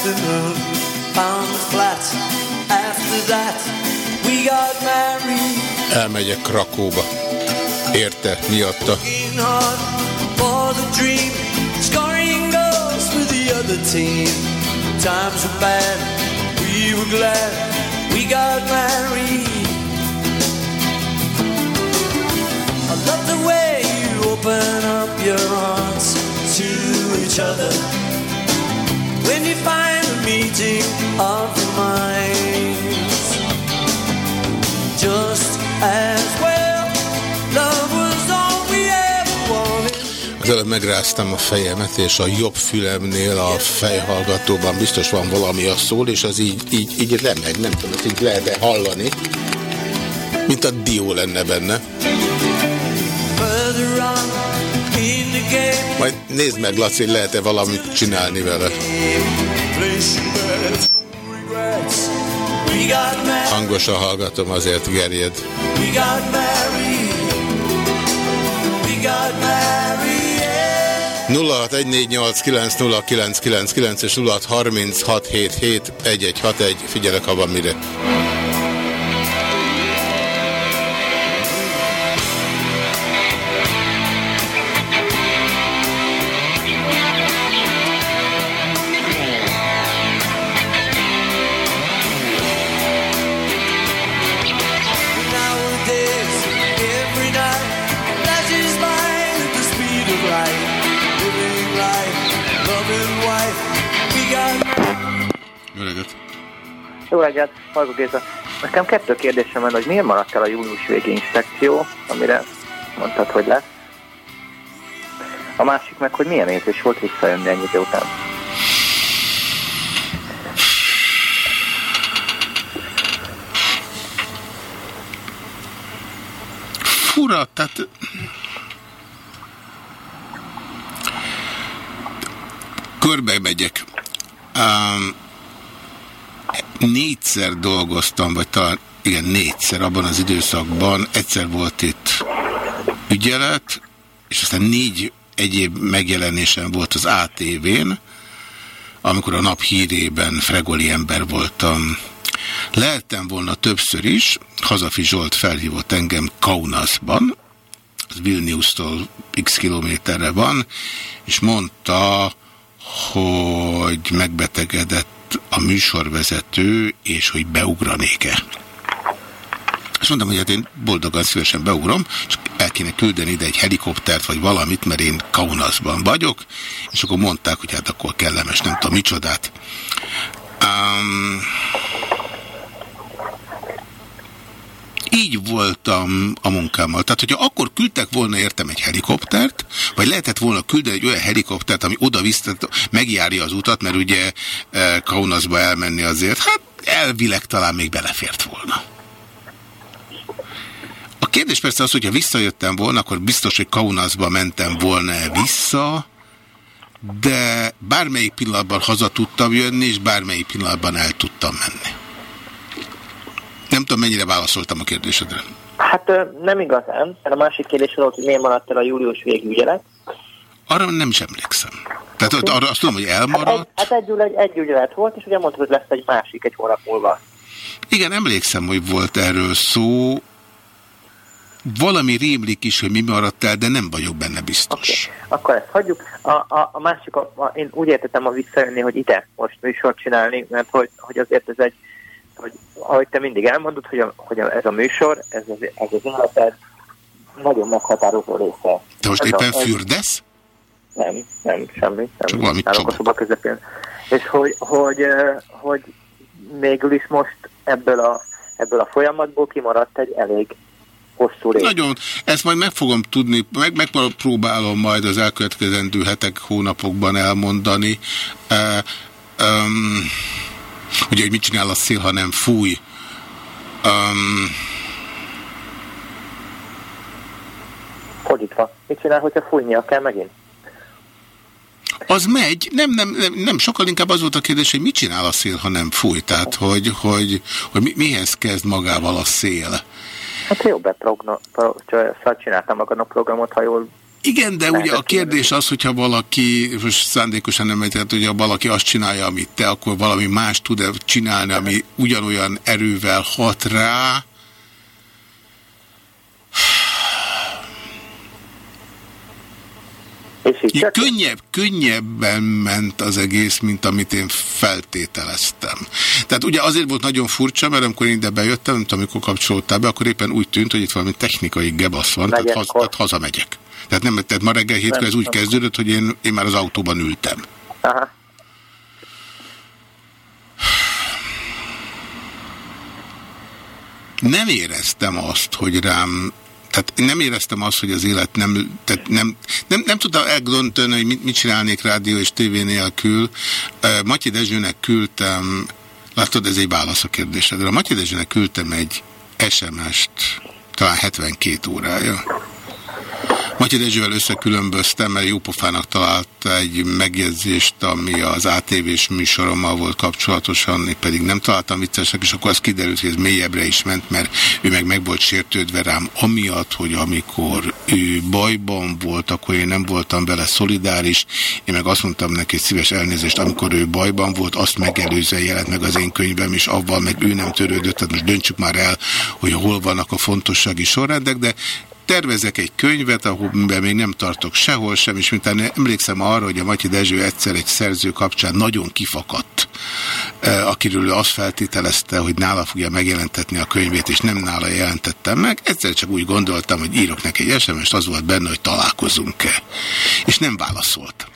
afternoon on the flat. After that, we got married. Elmegyek Krakóba. Érte, miatta. For the dream, scoring goals for the other team. Times were bad, we were glad we got married. I love the way you open up your arms to each other. when you find meeting of the minds. Just as well, love was all we ever wanted. Az előbb megráztam a fejemet, és a jobb fülemnél a fejhallgatóban biztos van valami a szól, és az így, így, így remeg, nem tudom, hogy így lehet -e hallani, mint a dió lenne benne. Majd nézd meg, Laci, lehet-e valamit csinálni vele. Hangosan hallgatom, azért gerjed. We got married. We got married. 0614890999 és 0636771161. Figyelek, ha van mire. Reggelt, Hallgó Géza. Nekem kettő kérdésem van, hogy miért maradt el a július végi inspekció, amire mondtad, hogy lesz. A másik meg, hogy milyen érzés volt visszajönni ennyi idő után. Fura, tehát... Körbe megyek. Um, négyszer dolgoztam, vagy talán igen, négyszer abban az időszakban. Egyszer volt itt ügyelet, és aztán négy egyéb megjelenésem volt az ATV-n, amikor a nap hírében fregoli ember voltam. Lehettem volna többször is, Hazafi Zsolt felhívott engem Kaunasban, az Vilnius-tól x kilométerre van, és mondta, hogy megbetegedett a műsorvezető, és hogy beugranék-e. Azt mondtam, hogy hát én boldogan szívesen beugrom, és el kéne küldeni ide egy helikoptert, vagy valamit, mert én Kaunasban vagyok, és akkor mondták, hogy hát akkor kellemes, nem tudom micsodát. Um, így voltam a munkámmal. Tehát, hogyha akkor küldtek volna értem egy helikoptert, vagy lehetett volna küldeni egy olyan helikoptert, ami oda-vissza megjárja az utat, mert ugye e, Kaunasba elmenni azért, hát elvileg talán még belefért volna. A kérdés persze az, hogyha visszajöttem volna, akkor biztos, hogy Kaunasba mentem volna vissza, de bármelyik pillanatban haza tudtam jönni, és bármelyik pillanatban el tudtam menni. Nem tudom, mennyire válaszoltam a kérdésedre. Hát nem igazán, a másik kérdés volt, hogy miért maradt el a július végügyelet. Arra nem is emlékszem. Tehát okay. arra azt tudom, hogy elmaradt. Hát egy, hát egy, egy, ügyelet volt, és ugye mondtad, hogy lesz egy másik egy hónap múlva. Igen, emlékszem, hogy volt erről szó. Valami rémlik is, hogy mi maradt el, de nem vagyok benne biztos. Okay. Akkor ezt hagyjuk. A, a, a másik, a, a, én úgy értettem a visszajönni, hogy ide most műsort csinálni, mert hogy, hogy azért ez egy hogy ahogy te mindig elmondod, hogy, a, hogy a, ez a műsor, ez az, ez az életed nagyon meghatározó része. Te most ez éppen a, fürdesz? Nem, nem, semmi. Nem. Csak a szoba közepén. És hogy, hogy, hogy mégül is most ebből a, ebből a folyamatból kimaradt egy elég hosszú rész. Nagyon, ezt majd meg fogom tudni, meg, megpróbálom majd az elkövetkezendő hetek, hónapokban elmondani. Uh, um, Ugye, hogy mit csinál a szél, ha nem fúj. Um, Fordítva. Mit csinál, hogyha fújnia kell megint? Az megy, nem, nem, nem, nem, sokkal inkább az volt a kérdés, hogy mit csinál a szél, ha nem fúj, tehát hogy, hogy, hogy mi, mihez kezd magával a szél. Hát jó, beprogno, pro, csináltam magadnak programot, ha jól igen, de ugye a kérdés az, hogyha valaki, most szándékosan nem tehát hogyha valaki azt csinálja, amit te, akkor valami más tud -e csinálni, ami ugyanolyan erővel hat rá. Könnyebb, könnyebben ment az egész, mint amit én feltételeztem. Tehát ugye azért volt nagyon furcsa, mert amikor én ide bejöttem, nem tudom, amikor kapcsolódtál be, akkor éppen úgy tűnt, hogy itt valami technikai gebasz van, tehát, haz, tehát hazamegyek. Tehát, nem, tehát ma reggel hétkor ez úgy kezdődött, hogy én, én már az autóban ültem. Aha. Nem éreztem azt, hogy rám tehát nem éreztem azt, hogy az élet nem, tehát nem, nem, nem tudtam eldönteni, hogy mit, mit csinálnék rádió és tévé nélkül. Matyi Dezsőnek küldtem, látod, ez egy válasz a kérdésedre. Matyi Dezsőnek küldtem egy SMS-t, talán 72 órája. Matyi Dezsővel összekülönböztem, mert jópofának talált egy megjegyzést, ami az ATV-s műsorommal volt kapcsolatosan, pedig nem találtam viccesnek, és akkor az kiderült, hogy ez mélyebbre is ment, mert ő meg meg volt sértődve rám amiatt, hogy amikor ő bajban volt, akkor én nem voltam vele szolidáris, én meg azt mondtam neki szíves elnézést, amikor ő bajban volt, azt megelőzően jelent meg az én könyvem, és avval meg ő nem törődött, tehát most döntsük már el, hogy hol vannak a fontossági sorrendek, de tervezek egy könyvet, ahol még nem tartok sehol sem, és mintán emlékszem arra, hogy a Matyi Dezső egyszer egy szerző kapcsán nagyon kifakadt, eh, akiről ő azt feltételezte, hogy nála fogja megjelentetni a könyvét, és nem nála jelentettem meg. Egyszer csak úgy gondoltam, hogy írok neki egy sms az volt benne, hogy találkozunk-e. És nem válaszolt.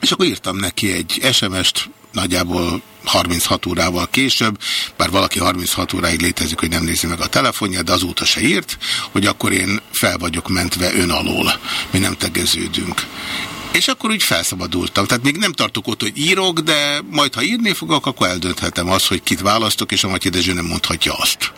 És akkor írtam neki egy SMS-t, nagyjából 36 órával később, bár valaki 36 óráig létezik, hogy nem nézi meg a telefonját, de azóta se írt, hogy akkor én fel vagyok mentve ön alól, mi nem tegeződünk. És akkor úgy felszabadultam. Tehát még nem tartok ott, hogy írok, de majd ha írni fogok, akkor eldönthetem azt, hogy kit választok, és a Matyi Dezső nem mondhatja azt,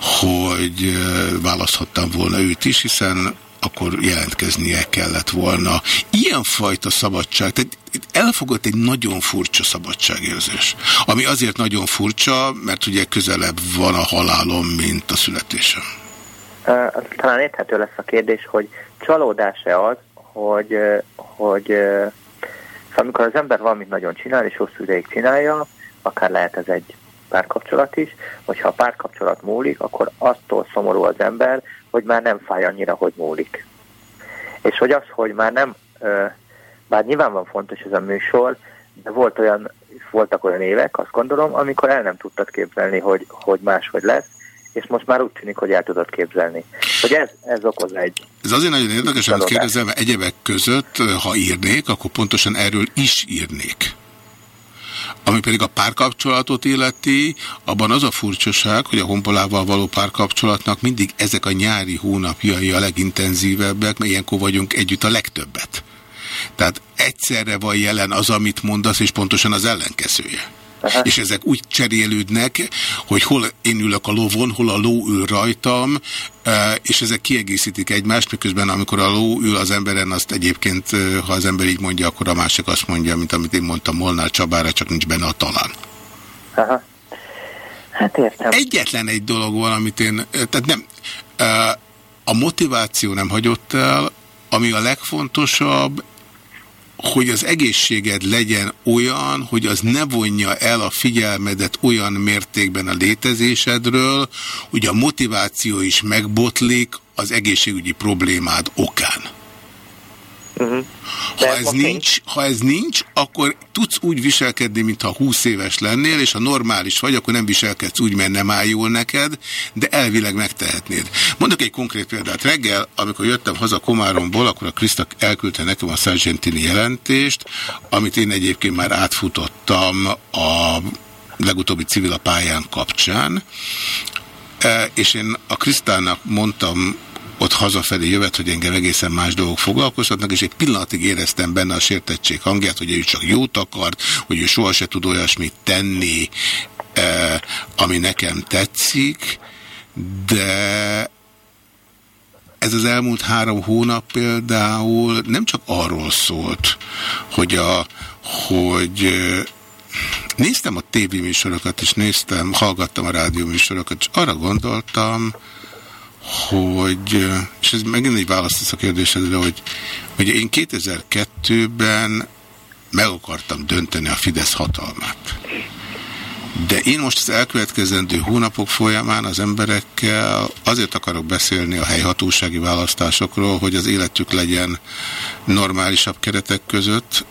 hogy választhattam volna őt is, hiszen akkor jelentkeznie kellett volna. Ilyenfajta szabadság, tehát elfogott egy nagyon furcsa szabadságérzés. Ami azért nagyon furcsa, mert ugye közelebb van a halálom, mint a születésem. Talán érthető lesz a kérdés, hogy csalódás-e az, hogy, hogy szóval amikor az ember valamit nagyon csinál, és hosszú ideig csinálja, akár lehet ez egy párkapcsolat is, hogyha a párkapcsolat múlik, akkor attól szomorú az ember, hogy már nem fáj annyira, hogy múlik. És hogy az, hogy már nem, bár nyilván van fontos ez a műsor, de volt olyan, voltak olyan évek, azt gondolom, amikor el nem tudtad képzelni, hogy, hogy máshogy lesz, és most már úgy tűnik, hogy el tudod képzelni. Hogy ez, ez okoz egy... Ez azért nagyon érdekes, amit kérdezem, egyebek között, ha írnék, akkor pontosan erről is írnék. Ami pedig a párkapcsolatot illeti, abban az a furcsaság, hogy a honpolával való párkapcsolatnak mindig ezek a nyári hónapjai a legintenzívebbek, mert ilyenkor vagyunk együtt a legtöbbet. Tehát egyszerre van jelen az, amit mondasz, és pontosan az ellenkezője. Aha. és ezek úgy cserélődnek, hogy hol én ülök a lovon, hol a ló ül rajtam, e, és ezek kiegészítik egymást, miközben amikor a ló ül az emberen, azt egyébként, e, ha az ember így mondja, akkor a másik azt mondja, mint amit én mondtam Molnár Csabára, csak nincs benne a talán. Aha. Hát értem. Egyetlen egy dolog van, amit én, e, tehát nem, a motiváció nem hagyott el, ami a legfontosabb, hogy az egészséged legyen olyan, hogy az ne vonja el a figyelmedet olyan mértékben a létezésedről, hogy a motiváció is megbotlik az egészségügyi problémád okán. Uh -huh. Ha ez, nincs, ha ez nincs, akkor tudsz úgy viselkedni, mintha 20 éves lennél, és ha normális vagy, akkor nem viselkedsz úgy, mert nem áll jól neked, de elvileg megtehetnéd. Mondok egy konkrét példát. Reggel, amikor jöttem haza Komáromból, akkor a Krista elküldte nekem a Sargentini jelentést, amit én egyébként már átfutottam a legutóbbi civil a pályán kapcsán, e, és én a Krisztának mondtam ott hazafelé jövet, hogy engem egészen más dolgok foglalkoztatnak, és egy pillanatig éreztem benne a sértettség hangját, hogy ő csak jót akart, hogy ő soha se tud olyasmit tenni, eh, ami nekem tetszik, de ez az elmúlt három hónap például nem csak arról szólt, hogy, a, hogy eh, néztem a tévéműsorokat, és néztem, hallgattam a rádióműsorokat, és arra gondoltam, hogy, és ez megint egy választ a kérdésedre, hogy, hogy én 2002-ben meg akartam dönteni a Fidesz hatalmát. De én most az elkövetkezendő hónapok folyamán az emberekkel azért akarok beszélni a helyhatósági választásokról, hogy az életük legyen normálisabb keretek között,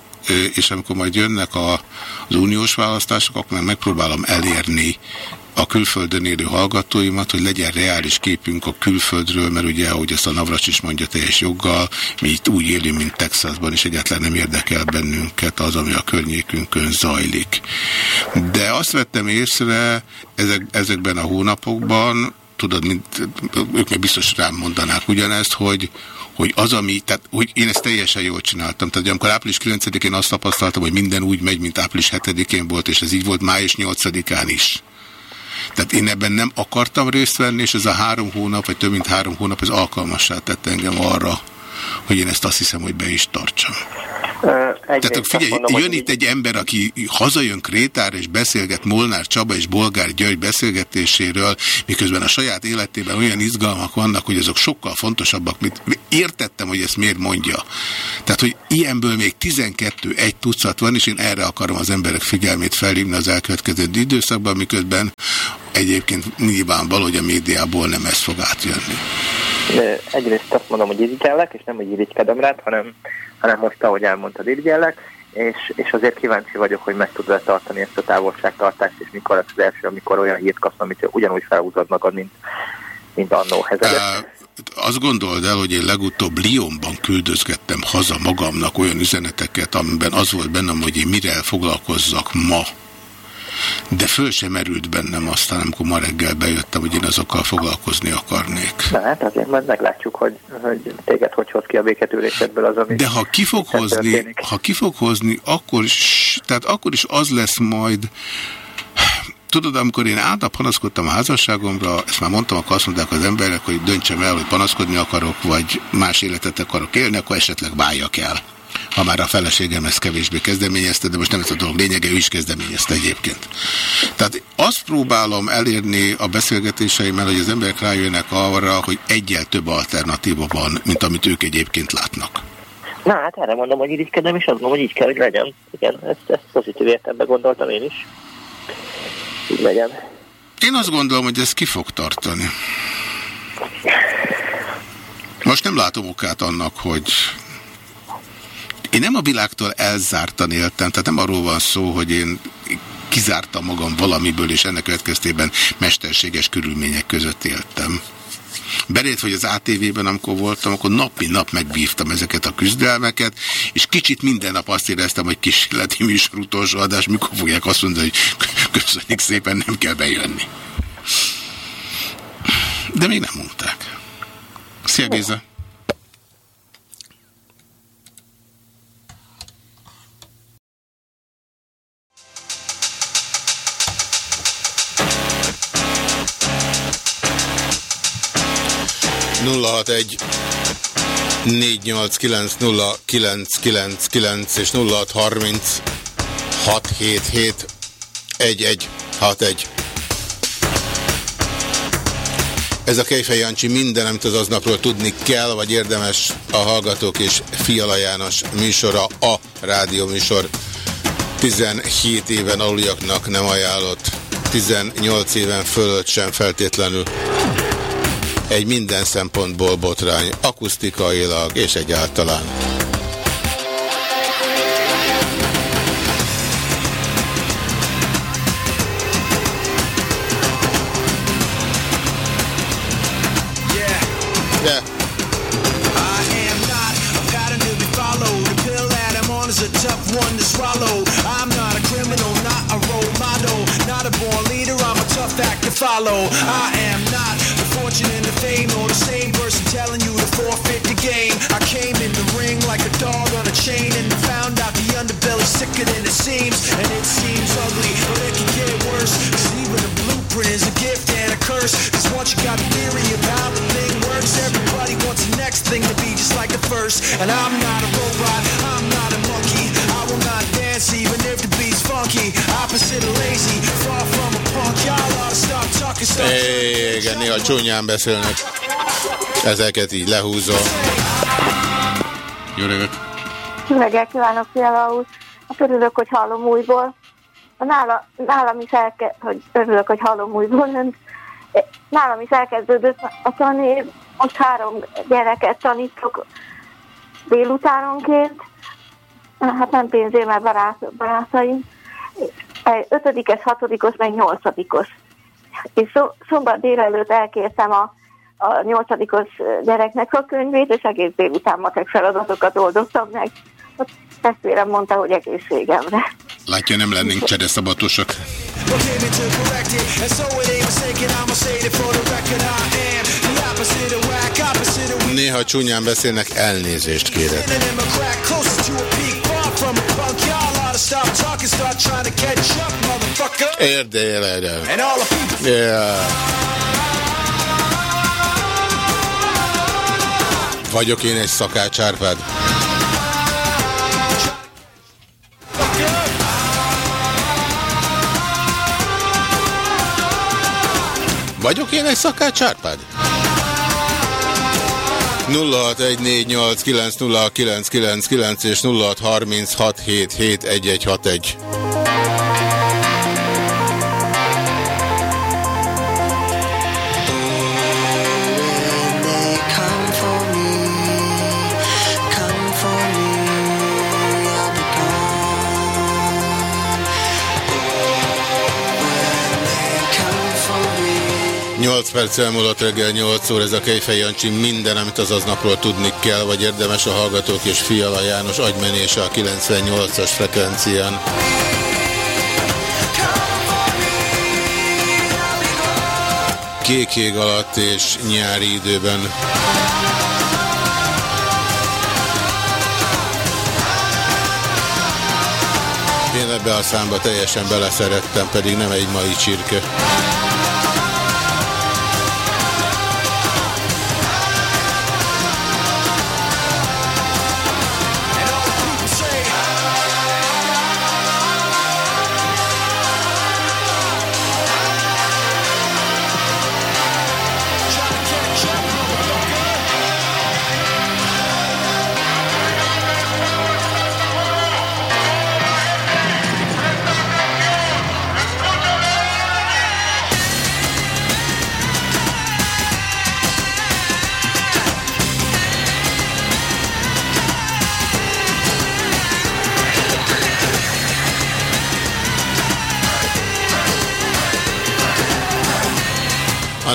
és amikor majd jönnek a, az uniós választások, akkor meg megpróbálom elérni a külföldön élő hallgatóimat, hogy legyen reális képünk a külföldről, mert ugye, ahogy ezt a Navracs is mondja teljes joggal, mi itt úgy élünk, mint Texasban, és egyáltalán nem érdekel bennünket az, ami a környékünkön zajlik. De azt vettem észre ezek, ezekben a hónapokban, tudod, mint, ők meg biztos rám mondanák ugyanezt, hogy, hogy az, ami, tehát hogy én ezt teljesen jól csináltam. Tehát amikor április 9-én azt tapasztaltam, hogy minden úgy megy, mint április 7-én volt, és ez így volt május 8-án is. Tehát én ebben nem akartam részt venni, és ez a három hónap, vagy több mint három hónap, ez alkalmassá tett engem arra, hogy én ezt azt hiszem, hogy be is tartsam. Tehát figyelj, mondom, jön itt egy ember, aki hazajön Krétára és beszélget Molnár Csaba és Bolgár György beszélgetéséről, miközben a saját életében olyan izgalmak vannak, hogy azok sokkal fontosabbak, mint értettem, hogy ezt miért mondja. Tehát, hogy ilyenből még 12 egy tucat van, és én erre akarom az emberek figyelmét felhívni az elkövetkező időszakban, miközben egyébként nyilvánvaló, hogy a médiából nem ez fog átjönni. Egyrészt azt mondom, hogy irigyellek, és nem, hogy irigykedem rád, hanem, hanem most, ahogy elmondtad, irigyellek, és, és azért kíváncsi vagyok, hogy meg tudod tartani ezt a távolságtartást, és mikor az első, amikor olyan hírt kapsz, amit ugyanúgy felhúzod magad, mint, mint annó hezeget. Azt gondold el, hogy én legutóbb Lyonban küldözgettem haza magamnak olyan üzeneteket, amiben az volt bennem, hogy én mire foglalkozzak ma de föl sem merült bennem aztán, amikor ma reggel bejöttem, hogy én azokkal foglalkozni akarnék. Na hát azért majd meglátjuk, hogy, hogy téged hogy hoz ki a béketűrésedből az, ami... De ha ki fog hozni, ha ki fog hozni, akkor is, tehát akkor is az lesz majd, Tudod, amikor én által panaszkodtam a házasságomra, ezt már mondtam, akkor azt mondták az emberek, hogy döntsem el, hogy panaszkodni akarok, vagy más életet akarok élni, akkor esetleg váljak el ha már a feleségem ezt kevésbé kezdeményezte, de most nem ez a dolog lényege, ő is kezdeményezte egyébként. Tehát azt próbálom elérni a beszélgetéseimmel, hogy az emberek rájönnek arra, hogy egyel több alternatíva van, mint amit ők egyébként látnak. Na hát erre mondom, hogy irigykedem, és azt mondom, hogy így kell, hogy legyen. Igen, ezt, ezt pozitív értelemben gondoltam én is. Így legyen. Én azt gondolom, hogy ez ki fog tartani. Most nem látom okát annak, hogy én nem a világtól elzártan éltem, tehát nem arról van szó, hogy én kizártam magam valamiből, és ennek következtében mesterséges körülmények között éltem. Belét, hogy az ATV-ben, amikor voltam, akkor napi nap megbívtam ezeket a küzdelmeket, és kicsit minden nap azt éreztem, hogy kísérleti műsor utolsó adás, mikor fogják azt mondani, hogy [LAUGHS] köszönjük szépen, nem kell bejönni. De még nem mondták. Szia, Géza! 061 489 és 0630 677 1161. Ez a Kejfej Jancsi minden, amit az aznapról tudni kell, vagy érdemes a Hallgatók és Fiala János műsora, a rádió műsor 17 éven aluliaknak nem ajánlott, 18 éven fölött sem feltétlenül egy minden szempontból botrány, akusztikailag és egyáltalán. follow. I sicker than it seems. And it seems ugly, but it can get worse. Cause even a blueprint is a gift and a curse. Cause once you got a theory of how the thing works, everybody wants the next thing to be just like the first. And I'm not a robot, I'm not a monkey. I will not dance even if the beat's funky. Opposite of lazy, far from a punk. Y'all ought to stop talking, stop Igen, néha csúnyán beszélnek. Ezeket így lehúzom. Jó reggelt! Jó reggelt kívánok, Fiala úr! Hát örülök, hogy hallom újból. Nála, nálam is elke, hogy örülök, hogy hallom újból. Nem, nálam is elkezdődött a tanév. Most három gyereket tanítok délutánonként. Hát nem pénzért, mert barát, barátaim. Ötödikes, hatodikos, meg nyolcadikos. És szombat délelőtt elkértem a a nyolcadikos gyereknek a könyvét, és egész délután matek feladatokat oldottam meg. Testvérem mondta, hogy egészségemre. Látja, nem lennénk csereszabatosak. Néha csúnyán beszélnek, elnézést kérek. Érdekel, Yeah. Vagyok én egy szakács Árpád? Vagyok én egy szakács Árpád? 0614890999 és 0636771161. perc elmúlott reggel 8 óra, ez a Kejfej Jancsi minden, amit az aznapról tudni kell, vagy érdemes a Hallgatók és Fiala János agymenése a 98-as frekvencián. Kék ég alatt és nyári időben. Én ebbe a számba teljesen beleszerettem, pedig nem egy mai csirke.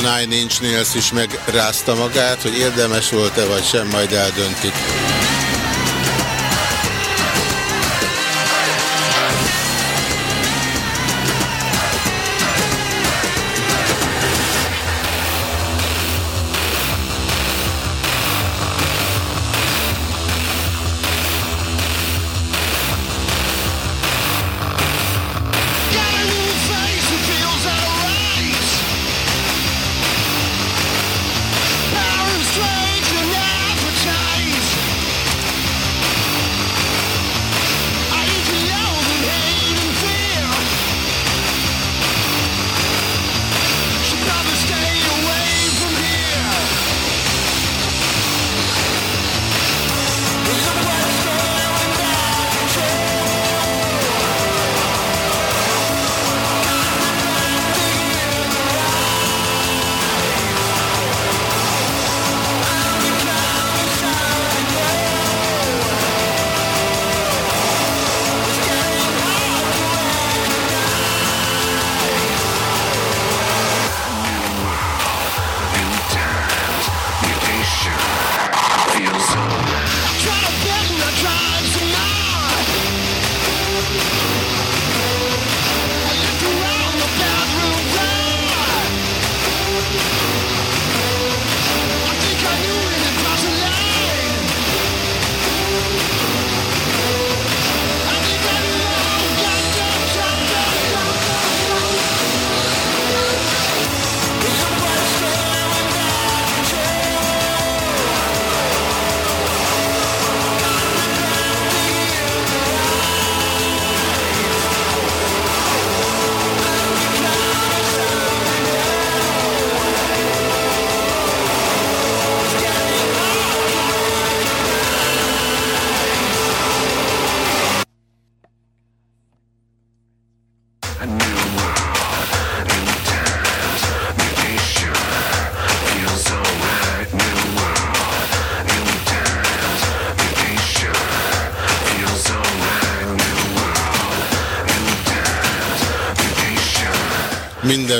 Nine Inch Nails is megrázta magát, hogy érdemes volt-e vagy sem, majd eldöntik.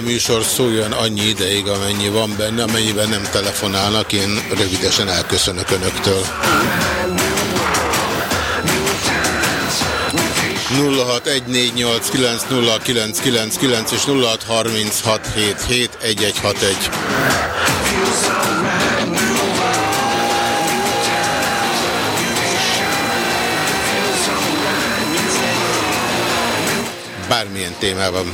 Műsor szóljon annyi ideig, amennyi van benne, amennyiben nem telefonálnak, én rövidesen elköszönök Önöktől. 0614890999 és 0636771161. Bármilyen témában.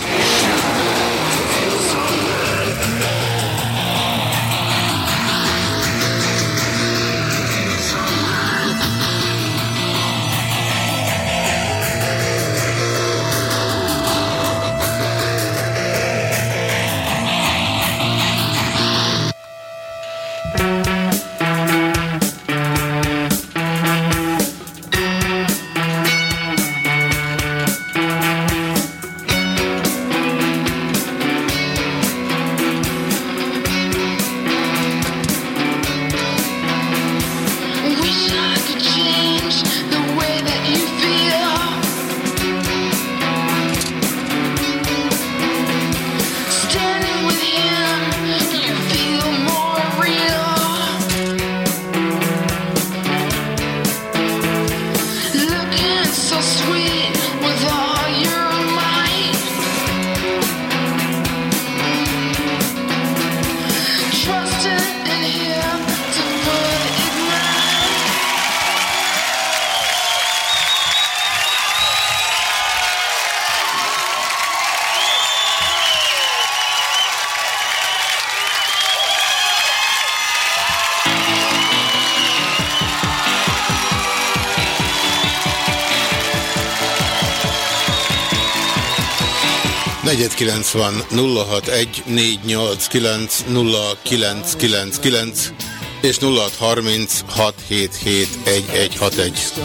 90 061 489 és 0636771161.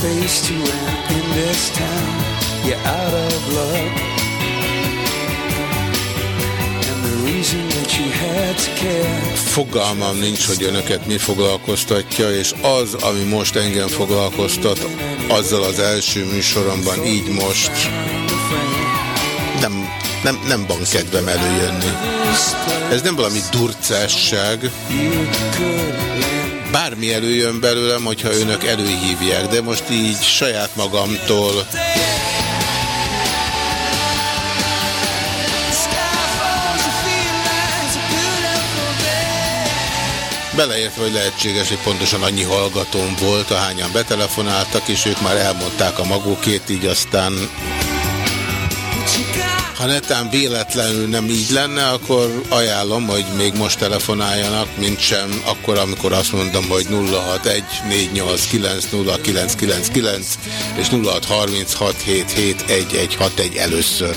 space to rent in this town. You're out of luck. Fogalmam nincs, hogy önöket mi foglalkoztatja, és az, ami most engem foglalkoztat, azzal az első műsoromban így most nem, nem, nem van kedvem előjönni. Ez nem valami durcásság. Bármi előjön belőlem, hogyha önök előhívják, de most így saját magamtól Beleértve, hogy lehetséges, hogy pontosan annyi hallgatóm volt, ahányan betelefonáltak, és ők már elmondták a magukét, így aztán ha netán véletlenül nem így lenne, akkor ajánlom, hogy még most telefonáljanak, mint sem akkor, amikor azt mondom, hogy 061 489 és 0636771161 először.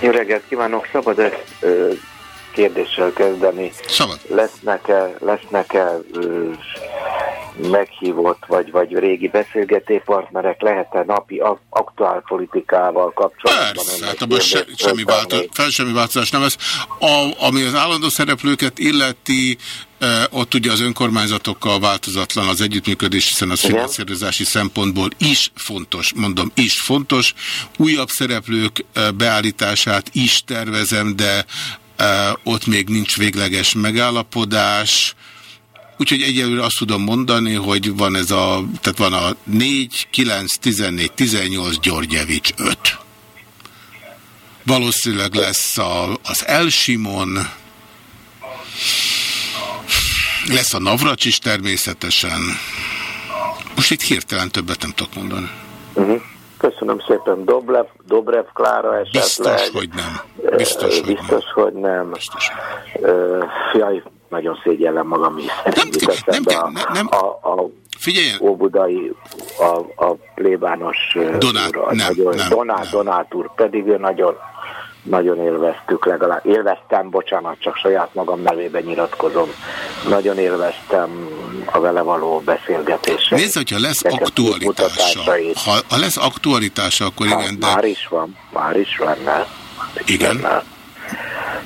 Jó reggelt kívánok! Szabad ezt kérdéssel kezdeni? Szabad. Lesznek-e lesznek -e, meghívott vagy, vagy régi beszélgető partnerek? Lehet-e napi aktuál politikával kapcsolatban? Persze, hát abban se, semmi, változás, fel semmi változás nem lesz. A, ami az állandó szereplőket illeti, ott ugye az önkormányzatokkal változatlan az együttműködés, hiszen az finanszírozási szempontból is fontos, mondom, is fontos. Újabb szereplők beállítását is tervezem, de ott még nincs végleges megállapodás. Úgyhogy egyelőre azt tudom mondani, hogy van ez a, tehát van a 4, 9, 14, 18, Györgyevics 5. Valószínűleg lesz a, az Elsimon, lesz a Navracs is természetesen. Most itt hirtelen többet nem tudok mondani. Uh mhm. -huh. Köszönöm szépen. Doblev, Dobrev Klára esetleg. Biztos, hogy nem. Biztos, hogy Biztos, nem. Hogy nem. Biztos. Jaj, nagyon szégyellem magam is. Nem, nem, nem, nem, nem. A, a Figyeljen! Óbudai, a, a plébános Donát, úr, nem, nagyon, nem, Donát, nem. Donát úr, pedig ő nagyon nagyon élveztük, legalább élveztem, bocsánat, csak saját magam nevében nyilatkozom. Nagyon élveztem a vele való beszélgetést. Nézd, hogyha lesz aktualitása, ha, ha lesz aktualitása, akkor hát, igen, de... Már is van, már is lenne. Igen? Lenne.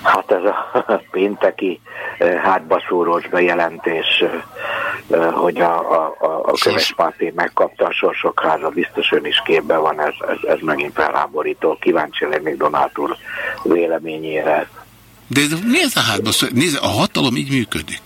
Hát ez a [LAUGHS] pénteki eh, hátbaszúrós bejelentés, eh, eh, hogy a, a, a, a Kövespárti megkapta a sorsok háza, biztos ön is képben van, ez, ez, ez megint felháborító. Kíváncsi lennék Donát úr véleményére. De ez, mi ez a hátbaszúrós? Nézd, a hatalom így működik.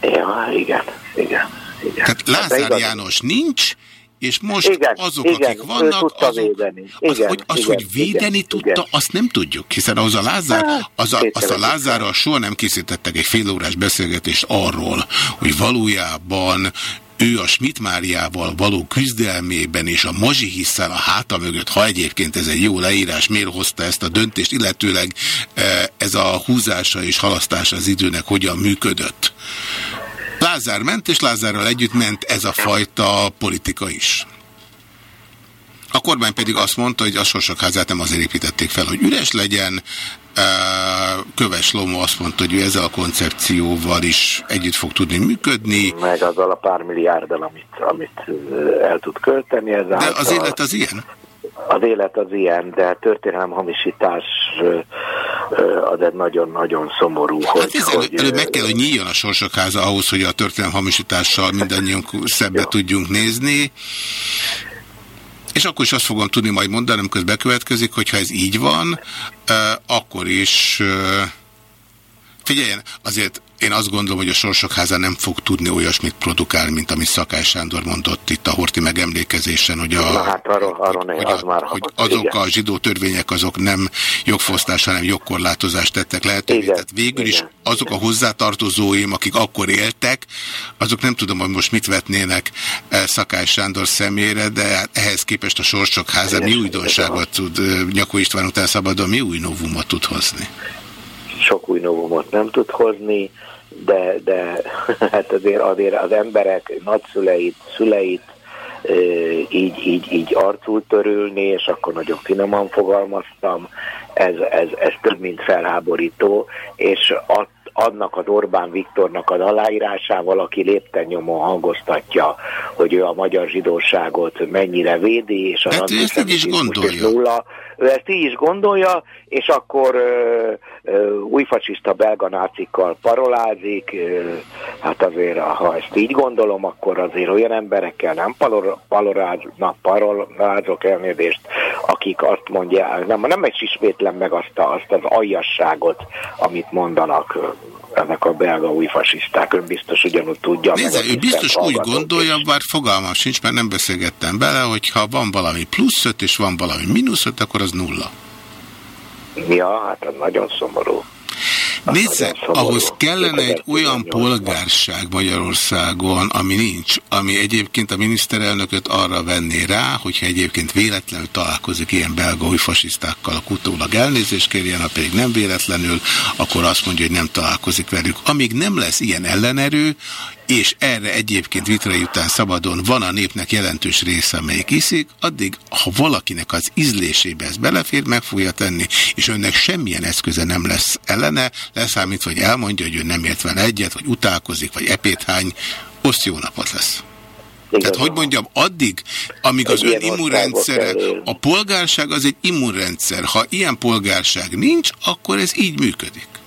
Ja, igen, igen. igen. Tehát Lázár János nincs, és most igen, azok, igen, akik vannak, azok, védeni. Igen, az, hogy, az, igen, hogy védeni igen, tudta, igen. azt nem tudjuk, hiszen az a Lázár, hát, az a, az a Lázárral soha nem készítettek egy félórás beszélgetést arról, hogy valójában ő a Schmidt Máriával való küzdelmében és a mazsihisszel a háta mögött, ha egyébként ez egy jó leírás, miért hozta ezt a döntést, illetőleg e, ez a húzása és halasztása az időnek hogyan működött. Lázár ment, és Lázárral együtt ment ez a fajta politika is. A kormány pedig azt mondta, hogy a Sorsok házát nem azért építették fel, hogy üres legyen. Köves Lomó azt mondta, hogy ő ezzel a koncepcióval is együtt fog tudni működni. Meg azzal a pár milliárddal, amit, amit el tud költeni. De az élet az ilyen? Az élet az ilyen, de történelem hamisítás az egy nagyon-nagyon szomorú. Hát hogy, ez hogy, előbb meg kell, hogy nyíljon a sorsok háza ahhoz, hogy a történelem hamisítással mindannyiunk szebbe tudjunk nézni. És akkor is azt fogom tudni majd mondani, amikor ez bekövetkezik, hogyha ez így van, akkor is Figyeljen, azért én azt gondolom, hogy a Sorsok Háza nem fog tudni olyasmit produkálni, mint amit Szakály Sándor mondott itt a Horti megemlékezésen, hogy, a, Na hát arról, arról hogy, az a, már hogy [LAUGHS] azok igen. a zsidó törvények azok nem jogfosztás, hanem jogkorlátozást tettek lehetővé. Igen, Tehát végül is igen. azok a hozzátartozóim, akik akkor éltek, azok nem tudom, hogy most mit vetnének eh, Szakály Sándor szemére, de hát ehhez képest a Sorsok Háza mi újdonságot tud, eh, Nyakó István után szabadon mi új novumot tud hozni? sok új novumot nem tud hozni, de, de [LAUGHS] hát azért, azért az emberek nagyszüleit, szüleit így, így, így arcul törülni, és akkor nagyon finoman fogalmaztam, ez, ez, ez több mint felháborító, és ad, annak az Orbán Viktornak az aláírásával, aki lépten nyomon hangoztatja, hogy ő a magyar zsidóságot mennyire védi, és az Hát ő ezt így is gondolja. nulla. Ő ezt így is gondolja, és akkor ö, ö, újfasiszta belga nácikkal parolázik, ö, hát azért, ha ezt így gondolom, akkor azért olyan emberekkel nem palor, paloráznak, parolázok elnézést, akik azt mondják, nem, nem is ismétlem meg azt, a, azt az aljasságot, amit mondanak ezek a belga újfasiszták, ön biztos ugyanúgy tudja. Nézze, ő biztos úgy gondolja, bár fogalmam sincs, mert nem beszélgettem bele, hogy ha van valami plusz öt és van valami mínusz öt, akkor az nulla. Ja, hát az nagyon szomorú. Nézze, ahhoz kellene egy olyan 2018-ban. polgárság Magyarországon, ami nincs, ami egyébként a miniszterelnököt arra venné rá, hogyha egyébként véletlenül találkozik ilyen belga új fasisztákkal, a utólag elnézést kérjen, ha pedig nem véletlenül, akkor azt mondja, hogy nem találkozik velük. Amíg nem lesz ilyen ellenerő, és erre egyébként vitrai után szabadon van a népnek jelentős része, amelyik iszik, addig, ha valakinek az ízlésébe ez belefér, meg fogja tenni, és önnek semmilyen eszköze nem lesz ellene, leszámítva, hogy elmondja, hogy ő nem ért vele egyet, vagy utálkozik, vagy epéthány, oszt jó napot lesz. Tehát, hogy mondjam, addig, amíg az ön immunrendszere, a polgárság az egy immunrendszer. Ha ilyen polgárság nincs, akkor ez így működik.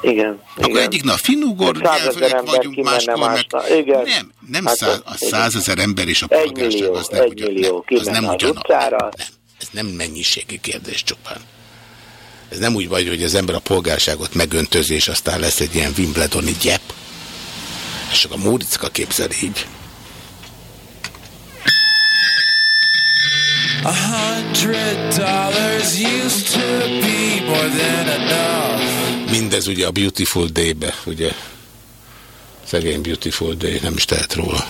Igen. Akkor igen. egyik nap finugor, nyelvek vagyunk, máskor meg... másnap. Igen. Nem, nem Hát száz, a százezer ember és a polgárság az nem egy ugyan, millió nem, az nem az ugyanaz. Ez nem mennyiségi kérdés csupán. Ez nem úgy vagy, hogy az ember a polgárságot megöntözi, és aztán lesz egy ilyen Wimbledoni gyep. És csak a Móriczka képzel így. A hundred dollars used to be more than enough. Mindez ugye a Beautiful Day-be, ugye? Szegény Beautiful Day, nem is tehet róla.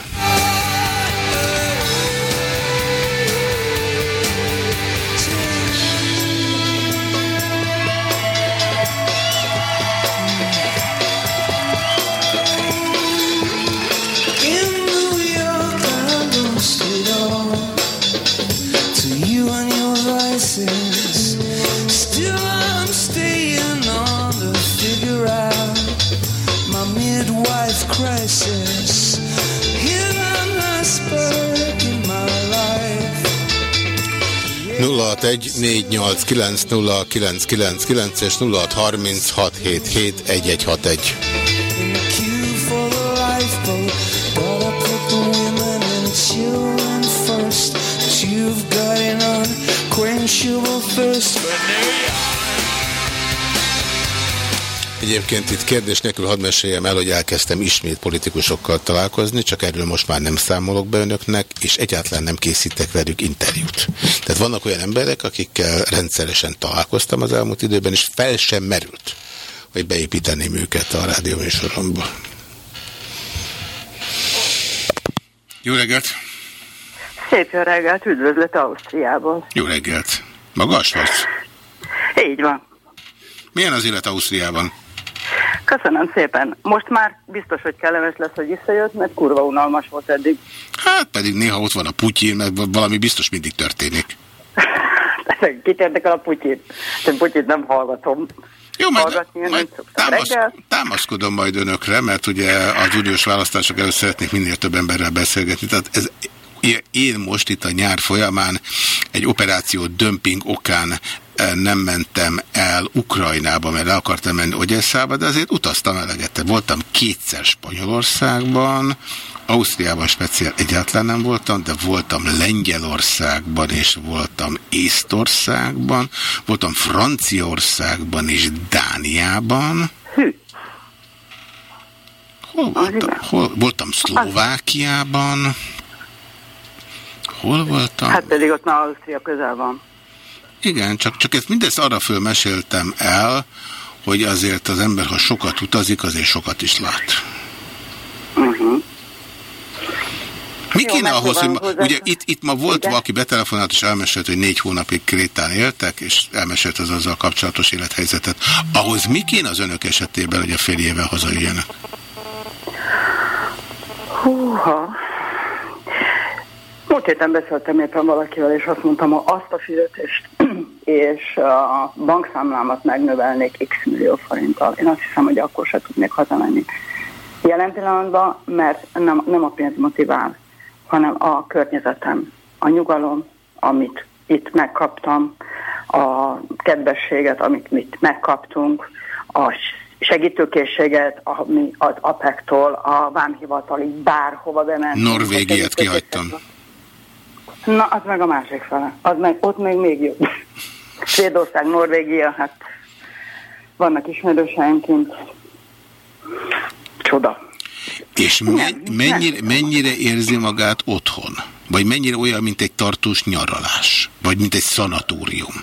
Crisis. Hit an iceberg in my life. 061-489-0999 és 0636771161. in the queue for the lifeboat. Gotta put the women and children first. But you've got an unquenchable thirst for New Egyébként itt kérdés nélkül hadd meséljem el, hogy elkezdtem ismét politikusokkal találkozni, csak erről most már nem számolok be önöknek, és egyáltalán nem készítek velük interjút. Tehát vannak olyan emberek, akikkel rendszeresen találkoztam az elmúlt időben, és fel sem merült, hogy beépíteném őket a rádióműsoromba. Jó reggelt! Szép jó reggelt, üdvözlet Ausztriából. Jó reggelt! Magas vagy? Így van. Milyen az élet Ausztriában? Köszönöm szépen. Most már biztos, hogy kellemes lesz, hogy visszajött, mert kurva unalmas volt eddig. Hát pedig néha ott van a Putyin, meg valami biztos mindig történik. [LAUGHS] Kit érdekel a Putyin? Én Putyint nem hallgatom. Jó, majd, majd támasz, támaszkodom majd önökre, mert ugye az uniós választások előtt szeretnék minél több emberrel beszélgetni. Tehát ez, én most itt a nyár folyamán egy operáció dömping okán eh, nem mentem el Ukrajnába, mert le akartam menni Ogyesszába, de azért utaztam eleget. Voltam kétszer Spanyolországban, Ausztriában speciál egyáltalán nem voltam, de voltam Lengyelországban, és voltam Észtországban, voltam Franciaországban és Dániában. Hol voltam? Hol, voltam Szlovákiában. Hol voltam? Hát pedig ott már Ausztria közel van. Igen, csak, csak ezt mindezt arra fölmeséltem el, hogy azért az ember, ha sokat utazik, azért sokat is lát. Uh-huh. Mi kéne Jó, ahhoz, hogy ma, ugye itt, itt ma volt Igen? valaki betelefonált és elmesélt, hogy négy hónapig Krétán éltek, és elmesélt az azzal kapcsolatos élethelyzetet. Ahhoz mi kéne az önök esetében, hogy a férjével hazajöjjenek? Húha. Héten beszéltem éppen valakivel, és azt mondtam, hogy azt a fizetést [CLEARS THROAT] és a bankszámlámat megnövelnék x millió forinttal. Én azt hiszem, hogy akkor se tudnék hazamenni. Jelen pillanatban, mert nem, nem a pénz motivál, hanem a környezetem, a nyugalom, amit itt megkaptam, a kedvességet, amit mit megkaptunk, a segítőkészséget, ami az APEC-tól, a vámhivatalig bárhova bement. Norvégiát kihagytam. Na, az meg a másik fele. Az meg, ott még még jobb. [LAUGHS] Svédország, Norvégia, hát vannak ismerőseim kint. Csoda. És me mennyire, mennyire érzi magát otthon? Vagy mennyire olyan, mint egy tartós nyaralás? Vagy mint egy szanatórium?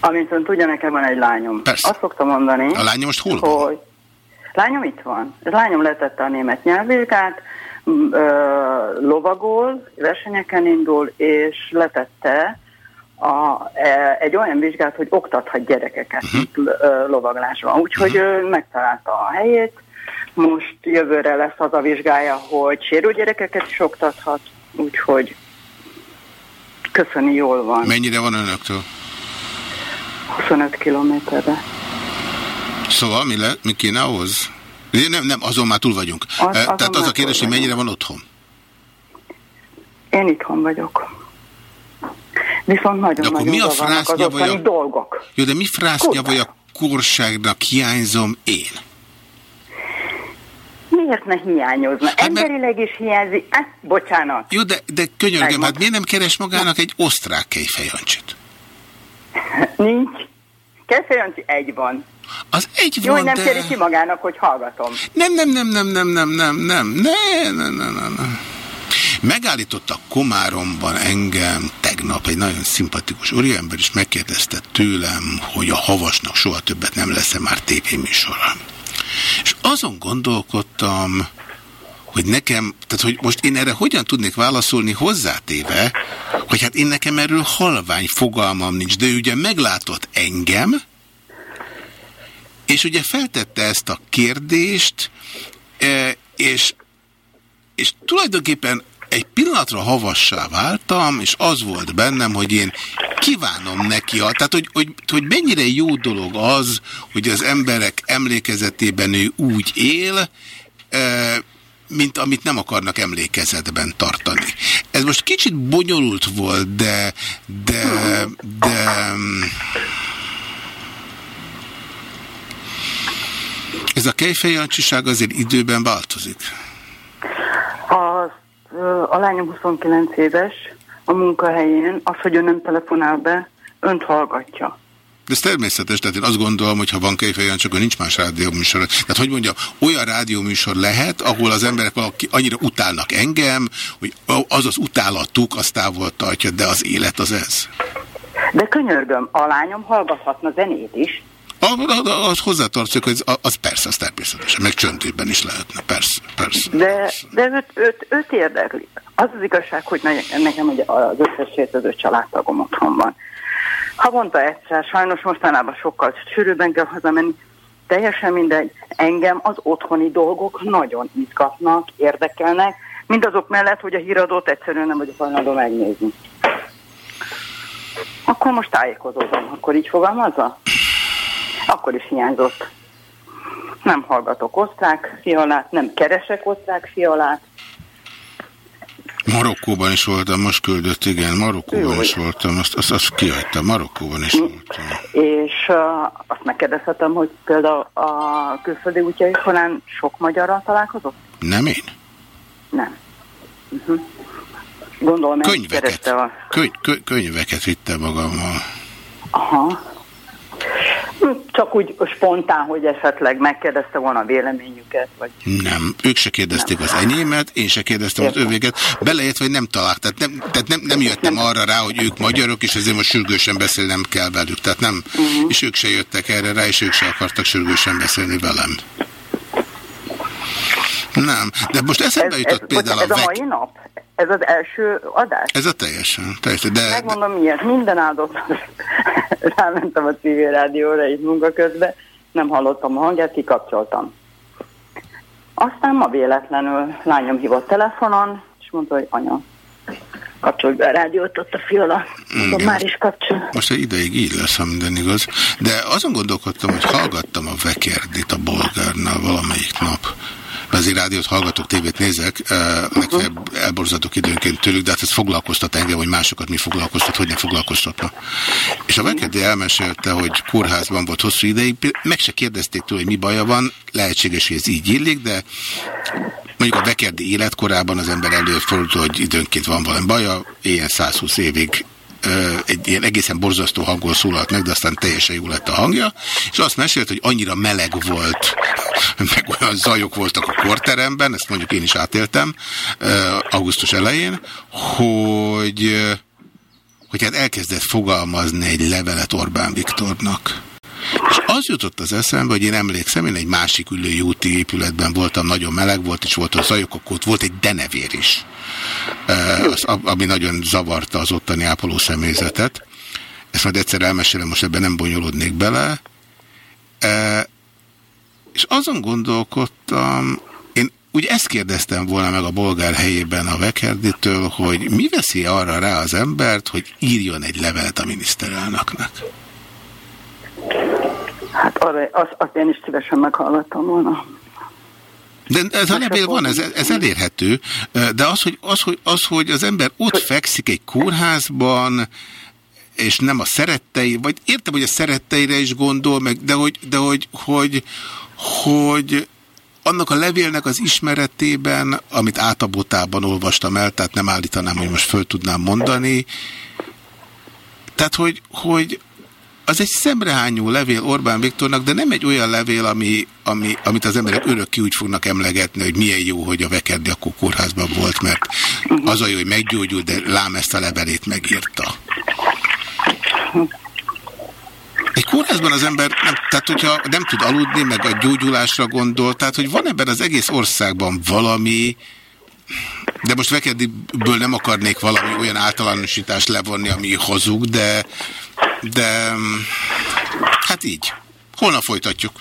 Amint ön tudja, nekem van egy lányom. Persze. Azt szoktam mondani. A lányom most hol van? Hogy lányom itt van. A lányom letette a német nyelvvizsgát, lovagol, versenyeken indul, és letette a, e, egy olyan vizsgát, hogy oktathat gyerekeket uh-huh. lovaglásban. Úgyhogy uh-huh. megtalálta a helyét. Most jövőre lesz az a vizsgája, hogy sérült gyerekeket is oktathat, úgyhogy köszöni, jól van. Mennyire van önöktől? 25 kilométerre. Szóval mi, le, mi kéne ahhoz? Nem, nem, azon már túl vagyunk. Az, Tehát az a kérdés, hogy mennyire van otthon? Én itthon vagyok. Viszont nagyon-nagyon mi a frásznya vagy a... dolgok. Jó, de mi frásznya vagy a korságnak hiányzom én? Miért ne hiányozna? Hát Emberileg is hiányzik. Eh, bocsánat. Jó, de, de könyörgöm, hát miért nem keres magának egy osztrák kejfejancsit? Nincs. Kejfejancsi egy van. Az egy Jó, van, nem de... kéri ki magának, hogy hallgatom. Nem, nem, nem, nem, nem, nem, nem, nem, nem, nem, nem, nem. Megállítottak Komáromban engem tegnap egy nagyon szimpatikus úriember, és megkérdezte tőlem, hogy a havasnak soha többet nem lesz-e már tévéműsora. És azon gondolkodtam, hogy nekem, tehát hogy most én erre hogyan tudnék válaszolni hozzátéve, hogy hát én nekem erről halvány fogalmam nincs, de ő ugye meglátott engem, és ugye feltette ezt a kérdést, e, és, és tulajdonképpen egy pillanatra havassá váltam, és az volt bennem, hogy én kívánom neki, a, tehát hogy, hogy, hogy mennyire jó dolog az, hogy az emberek emlékezetében ő úgy él, e, mint amit nem akarnak emlékezetben tartani. Ez most kicsit bonyolult volt, de, de, de Ez a kejfejancsiság azért időben változik? A, a lányom 29 éves, a munkahelyén, az, hogy ő nem telefonál be, önt hallgatja. De ez természetes, tehát én azt gondolom, hogy ha van kejfejan, csak nincs más rádióműsor. Tehát hogy mondjam, olyan rádióműsor lehet, ahol az emberek valaki annyira utálnak engem, hogy az az utálatuk, az távol tartja, de az élet az ez. De könyörgöm, a lányom hallgathatna zenét is, az hozzátartozik, hogy az, az persze, az természetesen, meg csöntében is lehetne, persze, persze. De, persze. de őt, őt, őt érdekli. Az az igazság, hogy nekem az összes sértődő családtagom otthon van. Havonta egyszer, sajnos mostanában sokkal sűrűbben kell hazamenni, teljesen mindegy, engem az otthoni dolgok nagyon izgatnak, érdekelnek, mindazok mellett, hogy a híradót egyszerűen nem vagyok hajlandó megnézni. Akkor most tájékozódom, akkor így fogalmazza? Akkor is hiányzott. Nem hallgatok osztrák fialát, nem keresek osztrák fialát. Marokkóban is voltam, most küldött, igen, Marokkóban Jó, is voltam, azt, azt, azt kihagytam, Marokkóban is voltam. És uh, azt megkérdezhetem, hogy például a külföldi útjai során sok magyarral találkozott? Nem én? Nem. Uh-huh. Gondolom, könyveket, a... köny, kö, könyveket vittem magammal. Aha. Csak úgy spontán, hogy esetleg megkérdezte volna a véleményüket, vagy... Nem, ők se kérdezték nem. az enyémet, én se kérdeztem Értem. az övéget, beleértve, hogy nem talált, tehát nem, tehát nem, nem jöttem nem. arra rá, hogy ők magyarok, és ezért most sürgősen beszélnem kell velük, tehát nem, uh mhm. -huh. és ők se jöttek erre rá, és ők se akartak sürgősen beszélni velem. Nem, de most eszembe jutott ez, például ez a... Ez a mai nap? Ez az első adás? Ez a teljesen, teljesen. De, Megmondom miért, minden áldott. [LAUGHS] Rámentem a civil rádióra itt munka közben, nem hallottam a hangját, kikapcsoltam. Aztán ma véletlenül lányom hívott telefonon, és mondta, hogy anya, kapcsolj be a rádiót ott a fiola. Már is kapcsol. Most egy ideig így lesz, ha minden igaz. De azon gondolkodtam, hogy hallgattam a Vekerdit a bolgárnál valamelyik nap azért rádiót hallgatok, tévét nézek, legfeljebb elborzatok időnként tőlük, de hát ez foglalkoztat engem, hogy másokat mi foglalkoztat, hogy ne foglalkoztatna. És a Vekerdi elmesélte, hogy kórházban volt hosszú ideig, meg se kérdezték tőle, hogy mi baja van, lehetséges, hogy ez így illik, de mondjuk a Vekerdi életkorában az ember előfordul, hogy időnként van valami baja, ilyen 120 évig egy ilyen egészen borzasztó hangból szólalt meg, de aztán teljesen jó lett a hangja, és azt mesélt, hogy annyira meleg volt, meg olyan zajok voltak a korteremben, ezt mondjuk én is átéltem augusztus elején, hogy, hogy hát elkezdett fogalmazni egy levelet Orbán Viktornak. És az jutott az eszembe, hogy én emlékszem, én egy másik ülői úti épületben voltam, nagyon meleg volt, és volt a zajok, akkor ott volt egy denevér is, az, ami nagyon zavarta az ottani ápoló személyzetet. Ezt majd egyszer elmesélem, most ebben nem bonyolódnék bele. És azon gondolkodtam, úgy ezt kérdeztem volna meg a bolgár helyében a Vekerditől, hogy mi veszi arra rá az embert, hogy írjon egy levelet a miniszterelnöknek? Hát arra, az, azt én is szívesen meghallgattam volna. De ez a levél van, ez, ez elérhető, de az hogy, az, hogy, az, hogy az ember ott fekszik egy kórházban, és nem a szerettei, vagy értem, hogy a szeretteire is gondol, meg, de hogy, de hogy, hogy, hogy annak a levélnek az ismeretében, amit átabotában olvastam el, tehát nem állítanám, hogy most föl tudnám mondani, tehát, hogy, hogy az egy szemrehányó levél Orbán Viktornak, de nem egy olyan levél, ami, ami, amit az emberek örökké úgy fognak emlegetni, hogy milyen jó, hogy a Vekerdi akkor kórházban volt, mert az a jó, hogy meggyógyult, de lám ezt a levelét megírta. Egy kórházban az ember, nem, tehát hogyha nem tud aludni, meg a gyógyulásra gondol, tehát hogy van ebben az egész országban valami, de most Vekediből nem akarnék valami olyan általánosítást levonni, ami hazug, de, de hát így. Holnap folytatjuk.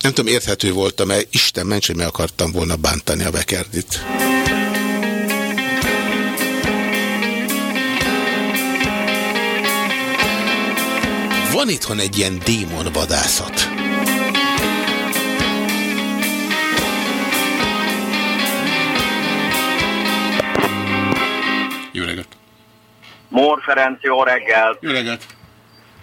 Nem tudom, érthető voltam mert Isten ments, hogy meg akartam volna bántani a Vekerdit. Van itthon egy ilyen démonvadászat. Mór Ferenc, jó reggelt! Jó reggelt!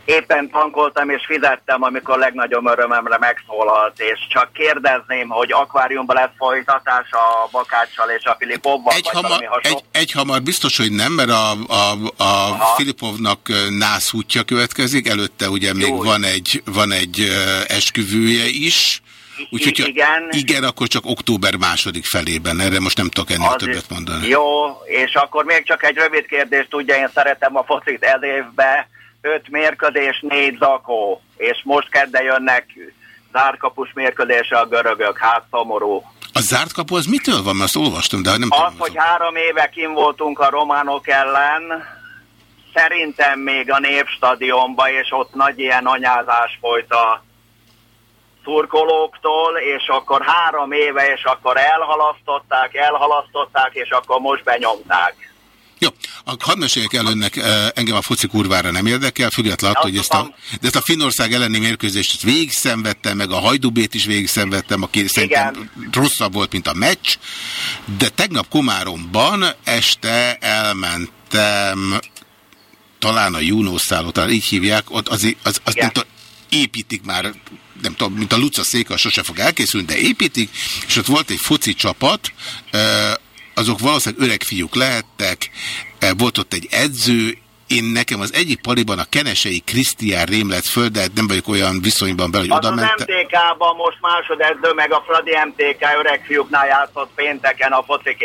Éppen tankoltam és fizettem, amikor legnagyobb örömemre megszólalt, és csak kérdezném, hogy akváriumban lesz folytatás a Bakáccsal és a Filipovval? Egy, hamar, egy, egy hamar biztos, hogy nem, mert a, a, a Filipovnak nász útja következik, előtte ugye még van egy, van egy esküvője is, Úgyhogy igen. igen, akkor csak október második felében. Erre most nem tudok ennél Az többet mondani. Jó, és akkor még csak egy rövid kérdés, tudja, én szeretem a focit ez évben. Öt mérkőzés, négy zakó, és most kedde jönnek zárkapus mérkőzése a görögök, hát szomorú. A zárt kapu az mitől van? Mert azt olvastam, de nem Az, tudom, hogy három éve kim voltunk a románok ellen, szerintem még a Népstadionba, és ott nagy ilyen anyázás folyt a szurkolóktól, és akkor három éve, és akkor elhalasztották, elhalasztották, és akkor most benyomták. Jó, hadd meséljek el önnek, eh, engem a foci kurvára nem érdekel, függetlenül attól, hogy ezt a, de ezt a Finország elleni mérkőzést végig szenvedtem, meg a Hajdubét is végig szenvedtem, aki Igen. szerintem rosszabb volt, mint a meccs, de tegnap Komáromban este elmentem talán a Junoszálló, talán így hívják, ott az, az, az nem tudom, építik már nem tudom, mint a Luca széka sose fog elkészülni, de építik, és ott volt egy foci csapat, azok valószínűleg öreg fiúk lehettek, volt ott egy edző, én nekem az egyik paliban a Kenesei Krisztián rém lett föl, de nem vagyok olyan viszonyban bele, hogy Az oda az mentem. MTK-ban most másodedző, meg a Fradi MTK öreg fiúknál játszott pénteken a focik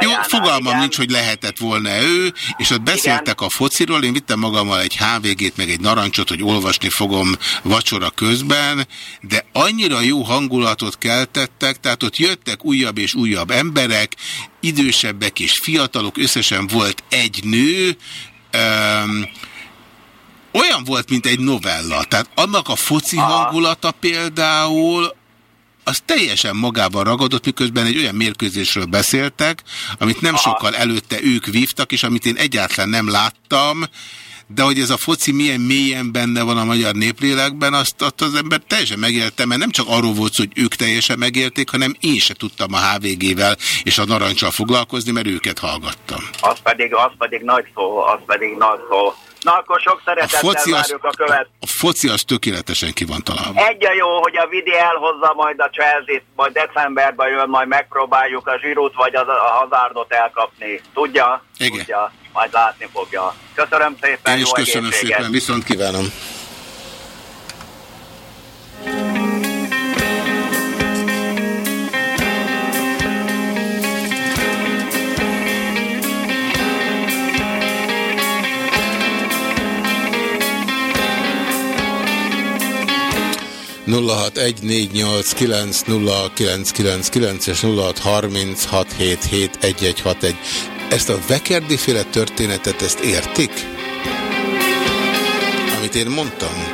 Jó, fogalmam igen. nincs, hogy lehetett volna ő, és ott beszéltek a fociról, én vittem magammal egy HVG-t, meg egy narancsot, hogy olvasni fogom vacsora közben, de annyira jó hangulatot keltettek, tehát ott jöttek újabb és újabb emberek, idősebbek és fiatalok, összesen volt egy nő, um, olyan volt, mint egy novella. Tehát annak a foci hangulata például, az teljesen magában ragadott, miközben egy olyan mérkőzésről beszéltek, amit nem sokkal előtte ők vívtak, és amit én egyáltalán nem láttam, de hogy ez a foci milyen mélyen benne van a magyar néplélekben, azt, azt az ember teljesen megélte, mert nem csak arról volt hogy ők teljesen megélték, hanem én se tudtam a HVG-vel és a narancsal foglalkozni, mert őket hallgattam. Az pedig, az pedig nagy szó, az pedig nagy szó. Na akkor sok A szeretettel foci, az, várjuk a követ. a foci az tökéletesen ki van találva. Egy a jó, hogy a Vidi elhozza majd a Chelsea-t, majd decemberben jön, majd megpróbáljuk a zsírót vagy az, a hazárdot elkapni. Tudja? Igen. Tudja. Majd látni fogja. Köszönöm szépen, Én is jó köszönöm egészséget. szépen, viszont kívánom. nulla hat egy négy nyolc kilenc nulla kilenc kilenc kilenc és nulla hat harminc hat hét hét egy egy hat egy. Ezt a Vekerdi féle történetet, ezt értik? Amit én mondtam?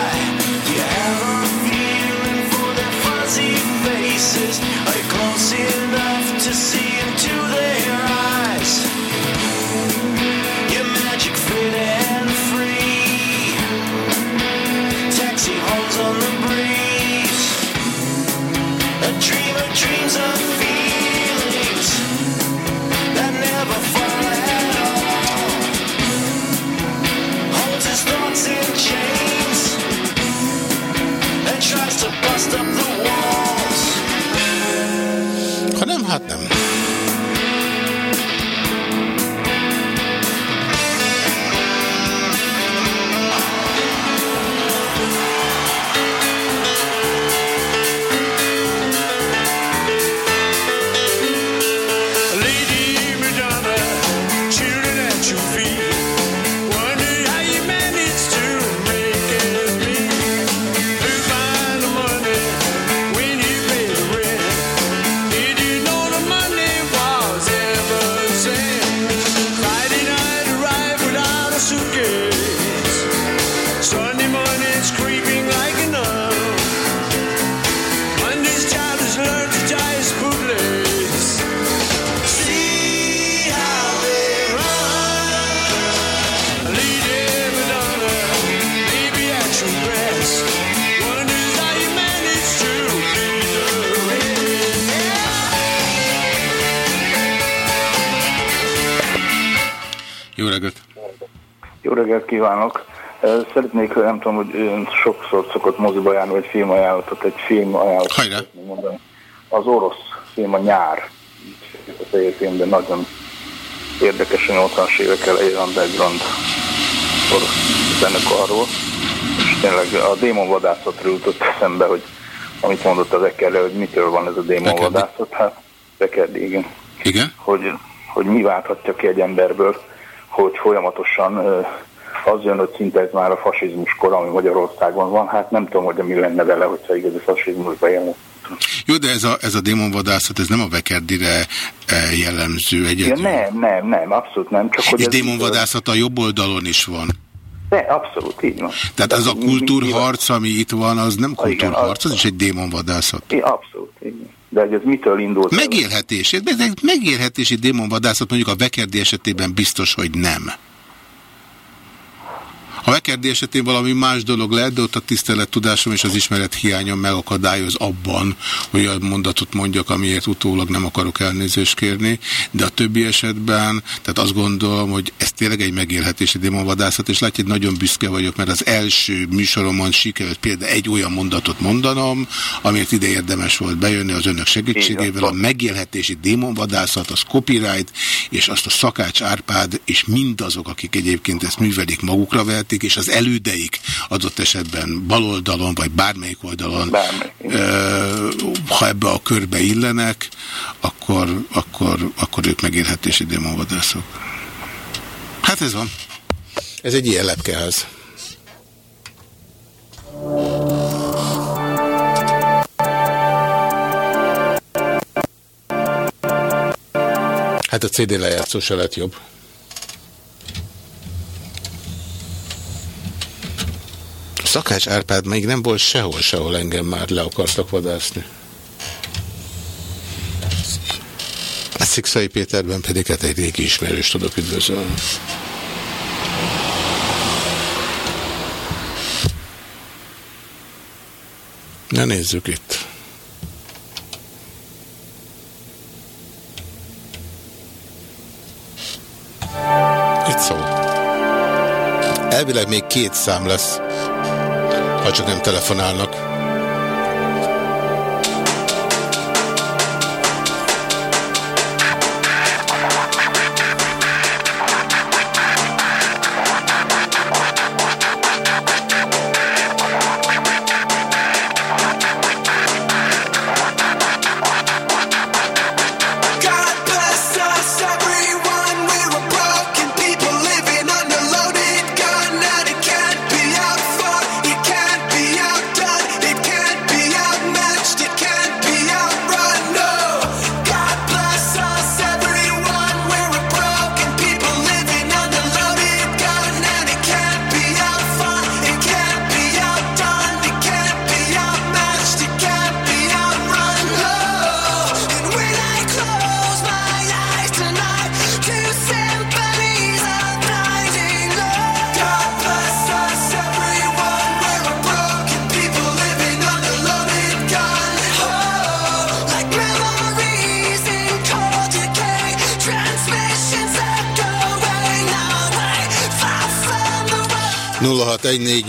reggelt kívánok! Szeretnék, nem tudom, hogy ön sokszor szokott moziba járni, vagy filmajánlatot, egy film ajánlatot szeretném mondani. Az orosz film a nyár. A de nagyon érdekes a 80-as évek elején underground orosz zenekarról. És tényleg a démonvadászatról jutott eszembe, hogy amit mondott az Ekerre, hogy mitől van ez a démonvadászat. Hát, Ekerdi, igen. Igen? Hogy, hogy mi válthatja ki egy emberből, hogy folyamatosan az jön, hogy szinte ez már a fasizmus kor, ami Magyarországon van. Hát nem tudom, hogy mi lenne vele, hogyha igazi fasizmusba élne. Jó, de ez a, ez a démonvadászat, ez nem a Vekerdire eh, jellemző Ja, egyedül. nem, nem, nem, abszolút nem. Csak hogy És démonvadászat a jobb oldalon is van. De, abszolút, így van. Tehát az a kultúrharc, ami itt van, az nem Ah, igen, kultúrharc, az- is egy démonvadászat. I, abszolút, így van. De hogy ez mitől indult? Megélhetés. Ez egy megélhetési démonvadászat mondjuk a Vekerdi esetében biztos, hogy nem. A megkerdi esetén valami más dolog lehet, de ott a tisztelet tudásom és az ismeret hiányom megakadályoz abban, hogy a mondatot mondjak, amiért utólag nem akarok elnézést kérni, de a többi esetben, tehát azt gondolom, hogy ez tényleg egy megélhetési démonvadászat, és látja, hogy nagyon büszke vagyok, mert az első műsoromon sikerült például egy olyan mondatot mondanom, amiért ide érdemes volt bejönni az önök segítségével. A megélhetési démonvadászat, az copyright, és azt a Szakács Árpád, és mindazok, akik egyébként ezt művelik magukra verték, és az elődeik adott esetben baloldalon, vagy bármelyik oldalon, Bármelyik. ha ebbe a körbe illenek, akkor, akkor, akkor ők megélhetési démonvadászok. Hát ez van. Ez egy ilyen lepkeház. Hát a CD lejátszó se lett jobb. Szakács Árpád még nem volt sehol, sehol engem már le akartak vadászni. A Szikszai Péterben pedig hát egy régi ismerős tudok üdvözölni. Na nézzük itt. Itt szól. Elvileg még két szám lesz, ha csak nem telefonálnak.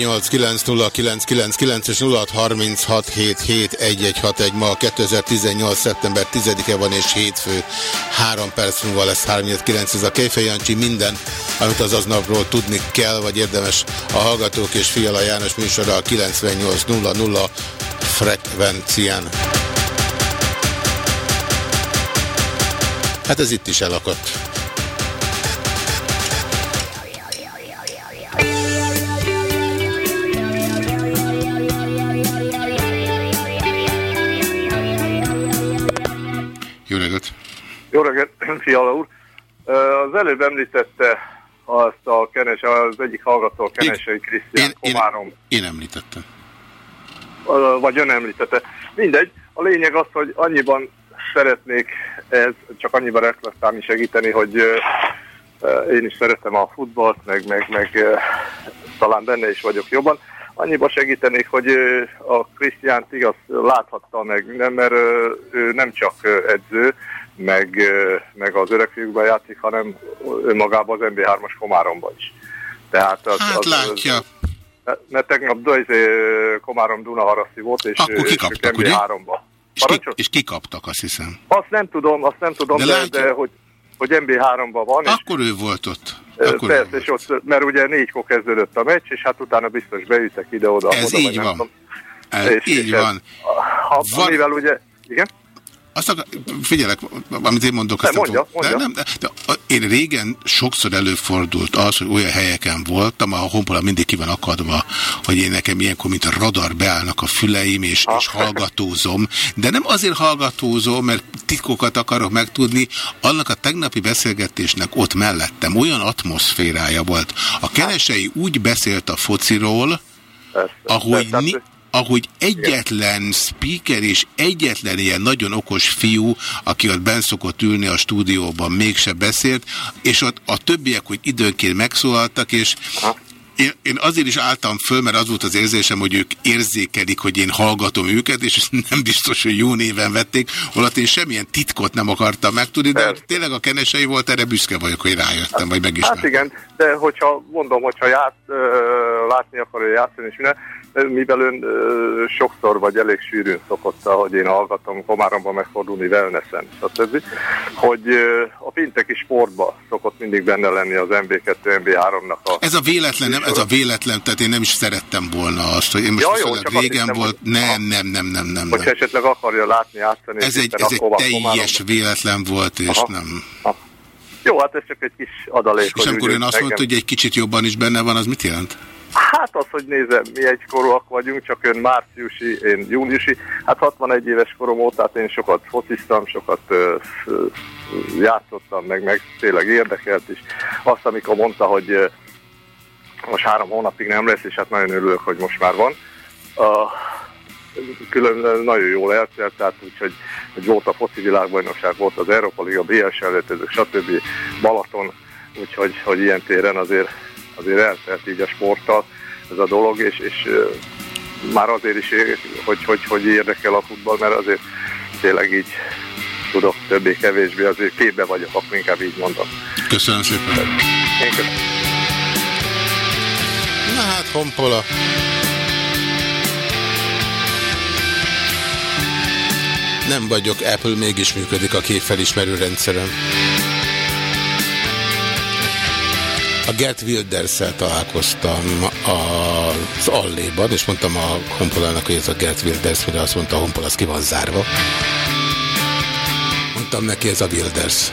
0614890999 és 0636771161 ma 2018. szeptember 10-e van és hétfő. Három perc múlva lesz 39 ez a Kejfej Jancsi minden, amit az aznapról tudni kell, vagy érdemes a Hallgatók és Fiala János műsora a 9800 frekvencián. Hát ez itt is elakadt. Fiala úr! Az előbb említette azt a kenes, az egyik hallgató, a Kenesei Krisztián Komárom. Én, én említettem. Vagy ön említette. Mindegy. A lényeg az, hogy annyiban szeretnék ez, csak annyiban reflektálni segíteni, hogy én is szeretem a futballt, meg, meg, meg talán benne is vagyok jobban. Annyiba segítenék, hogy a Krisztiánt igaz láthatta meg minden, mert ő nem csak edző, meg, meg az öregfiúkban játszik, hanem önmagában az MB3-as Komáromban is. Tehát az, hát az, látja. Az, mert tegnap izé, Komárom Dunaharaszti volt, és, Akkor kikaptak, és MB3-ba. És, ki, és kikaptak, azt hiszem. Azt nem tudom, azt nem tudom, de, de, de hogy, hogy MB3-ban van. Akkor és, ő volt ott. Akkor persze, és ott, mert ugye négykor kezdődött a meccs, és hát utána biztos beütek ide-oda. Ez oda, így van. Ez és, így és van. Ez, ha, van. Mivel ugye, igen? Azt akar, figyelek, amit én mondok, azt mondja, mondja. Nem, de, de, én régen sokszor előfordult az, hogy olyan helyeken voltam, ahol honpola mindig ki van akadva, hogy én nekem ilyenkor, mint a radar beállnak a füleim, és, ah. és hallgatózom. De nem azért hallgatózom, mert titkokat akarok megtudni, annak a tegnapi beszélgetésnek ott mellettem olyan atmoszférája volt. A kenesei úgy beszélt a fociról, ahogy, ni, ahogy egyetlen speaker és egyetlen ilyen nagyon okos fiú, aki ott benn szokott ülni a stúdióban, mégse beszélt, és ott a többiek, hogy időnként megszólaltak, és Én, én azért is álltam föl, mert az volt az érzésem, hogy ők érzékelik, hogy én hallgatom őket, és nem biztos, hogy jó néven vették, holott én semmilyen titkot nem akartam megtudni, de tényleg a kenesei volt, erre büszke vagyok, hogy rájöttem, vagy megismertem. Hát igen, de hogyha mondom, hogyha ját, látni akarja játszani, és minden, mivel ön ö, sokszor vagy elég sűrűn szokott, hogy én hallgatom Komáromban megfordulni wellnessen, stb., hogy ö, a pinteki sportba szokott mindig benne lenni az MB2, MB3-nak a... Ez a véletlen, nem, ez a véletlen, tehát én nem is szerettem volna azt, hogy én most ja, jó, csak régen hiszem, volt, nem, nem, nem, nem, nem. Hogyha nem. esetleg akarja látni, átszani... Ez egy, ez egy teljes véletlen volt, és Aha. nem... Aha. Jó, hát ez csak egy kis adalék. És amikor ön azt mondta, hogy egy kicsit jobban is benne van, az mit jelent? Hát az, hogy nézem, mi egykorúak vagyunk, csak ön márciusi, én júniusi. Hát 61 éves korom óta, hát én sokat fociztam, sokat ö, ö, játszottam, meg, meg tényleg érdekelt is. Azt, amikor mondta, hogy ö, most három hónapig nem lesz, és hát nagyon örülök, hogy most már van. Uh, külön nagyon jól eltelt, tehát úgyhogy hogy volt a foci világbajnokság, volt az Európa Liga, BS előtt, stb. Balaton, úgyhogy hogy ilyen téren azért azért eltelt így a sporttal ez a dolog, és, és már azért is, hogy, hogy, hogy érdekel a futball, mert azért tényleg így tudok többé-kevésbé, azért képbe vagyok, akkor inkább így mondom. Köszönöm szépen. Én köszönöm. Na hát, Honpola. Nem vagyok Apple, mégis működik a képfelismerő rendszerem. A Gert wilders találkoztam az Alléban, és mondtam a Honpolának, hogy ez a Gert Wilders, mire azt mondta, a Honpol az ki van zárva. Mondtam neki, ez a Wilders.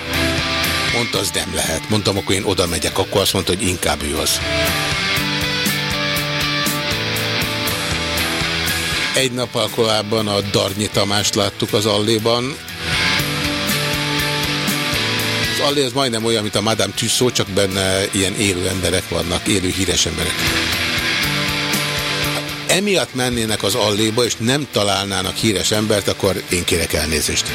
Mondta, az nem lehet. Mondtam, akkor én oda megyek, akkor azt mondta, hogy inkább ő az. Egy nap korábban a Darnyi Tamást láttuk az Alléban, az Allé az majdnem olyan, mint a Madame Tussauds, csak benne ilyen élő emberek vannak, élő híres emberek. Emiatt mennének az Alléba, és nem találnának híres embert, akkor én kérek elnézést.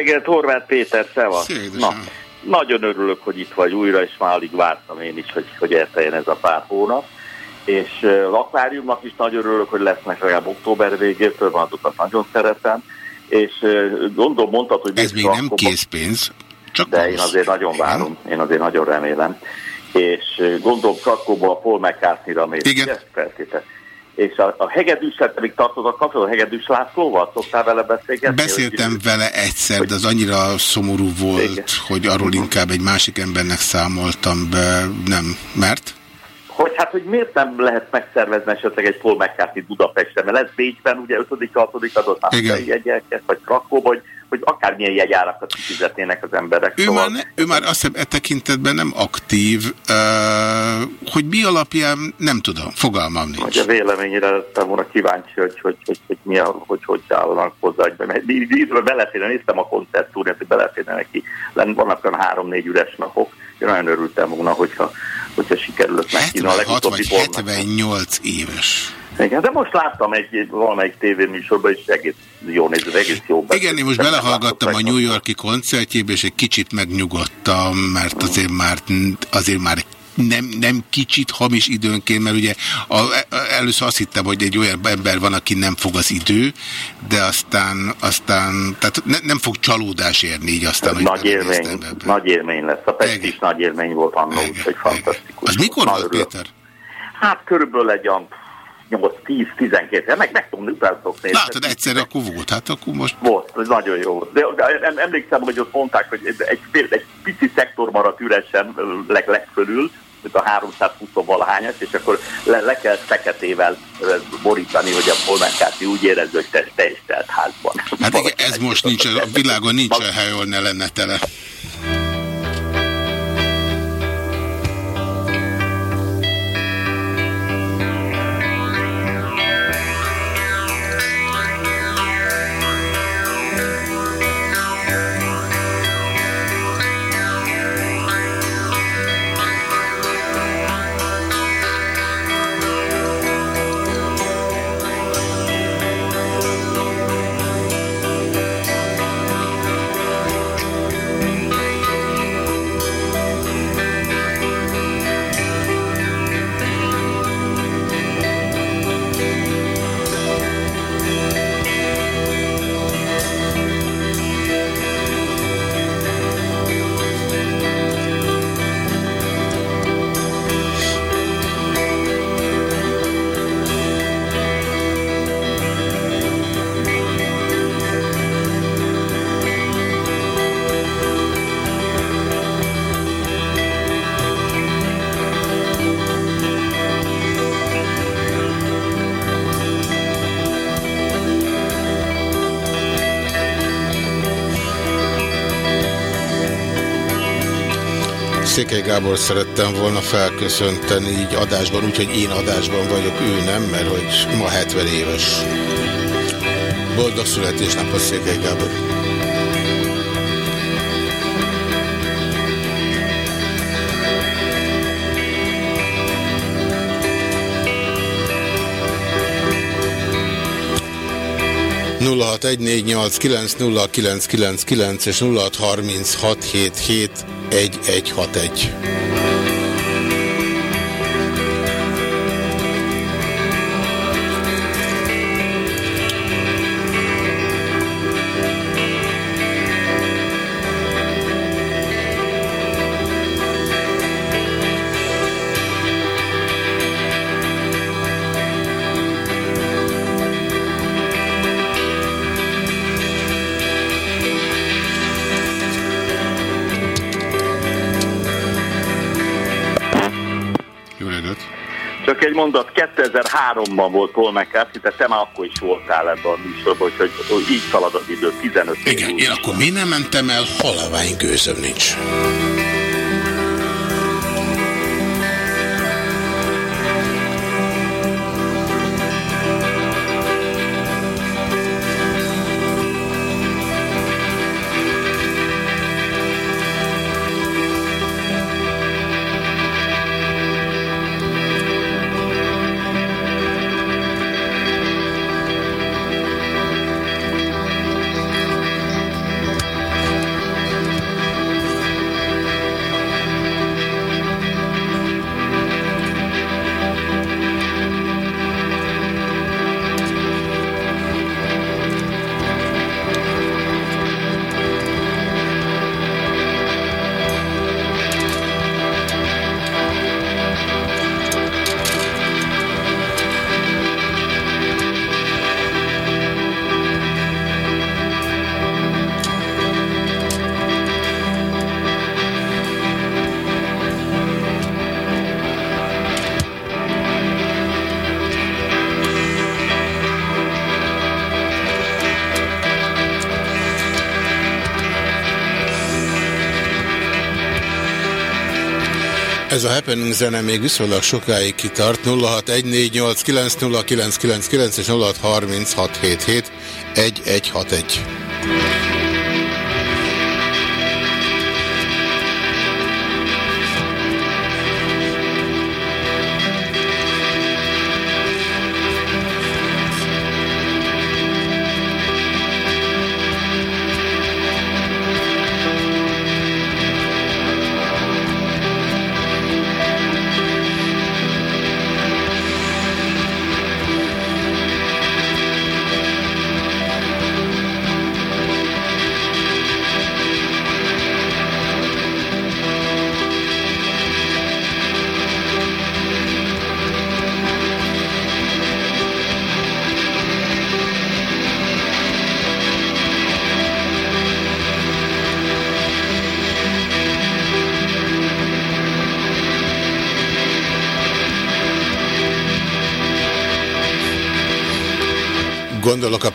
Reggelt, Horváth Péter, szevasz. Na, nagyon örülök, hogy itt vagy újra, és már alig vártam én is, hogy, hogy elteljen ez a pár hónap. És uh, akváriumnak is nagyon örülök, hogy lesznek legalább október végétől, van azokat nagyon szeretem. És uh, gondolom mondtad, hogy... Ez még nem készpénz, csak De én azért nagyon várom, én azért nagyon remélem. És gondolom Krakóból a Paul McCartney-ra mész. Igen. És a, a hegedűszel pedig tartod a kapcsolat, a hegedűs Lászlóval? Szoktál vele beszélgetni? Beszéltem hogy, vele egyszer, hogy, de az annyira szomorú volt, igen. hogy arról inkább egy másik embernek számoltam be, nem, mert? Hogy hát, hogy miért nem lehet megszervezni esetleg egy Paul McCartney Budapesten, mert lesz Bécsben, ugye 5 6 adott jegyeket, vagy Krakó, vagy hogy akármilyen jegyárakat fizetnének az emberek. Ő, szóval... már, ne, ő már azt hiszem e tekintetben nem aktív, uh, hogy mi alapján nem tudom, fogalmam nincs. Hogy a véleményére lettem volna kíváncsi, hogy hogy, hogy, hogy, mi a, hogy, hogy állnak hozzá. Ízben beleférne, néztem a koncertúrát, hogy beleférne neki, vannak olyan három-négy üres napok. Én nagyon örültem volna, hogyha, hogyha sikerült neki. 76 vagy 78 éves. Igen, de most láttam egy valamelyik tévéműsorban, és egész jó néző, egész jó. Igen, én most belehallgattam a New Yorki koncertjébe, és egy kicsit megnyugodtam, mert azért már, azért már nem, nem kicsit hamis időnként, mert ugye a, először azt hittem, hogy egy olyan ember van, aki nem fog az idő, de aztán, aztán tehát ne, nem fog csalódás érni így aztán, hogy nagy élmény, nagy élmény lesz. A Pest is nagy élmény volt annó, úgyhogy fantasztikus. Az mikor volt, Péter? Hát körülbelül egy olyan 8-10-12, meg, meg tudom utáltok nézni. Látod, egyszer akkor volt, hát akkor most... Volt, nagyon jó. De, de emlékszem, hogy ott mondták, hogy egy, egy pici szektor maradt üresen leg, legfölül, mint a 320 valahányas, és akkor le, le kell feketével borítani, hogy a polmánkáti úgy érezze, hogy te, te is telt házban. Hát igen, ez most nincs, a világon nincs hely, ahol ne lenne tele. Gábor szerettem volna felköszönteni így adásban, úgyhogy én adásban vagyok, ő nem, mert hogy ma 70 éves. Boldog születésnapot Székely Gábor! nulla és 063677 1161. mondat, 2003-ban volt Paul McCarthy, tehát te már akkor is voltál ebben a műsorban, hogy, így szalad az idő, 15 év. Igen, én akkor mi nem mentem el, halavány gőzöm nincs. Ez a Happening zene még viszonylag sokáig kitart. 0614890999 és 0636771161.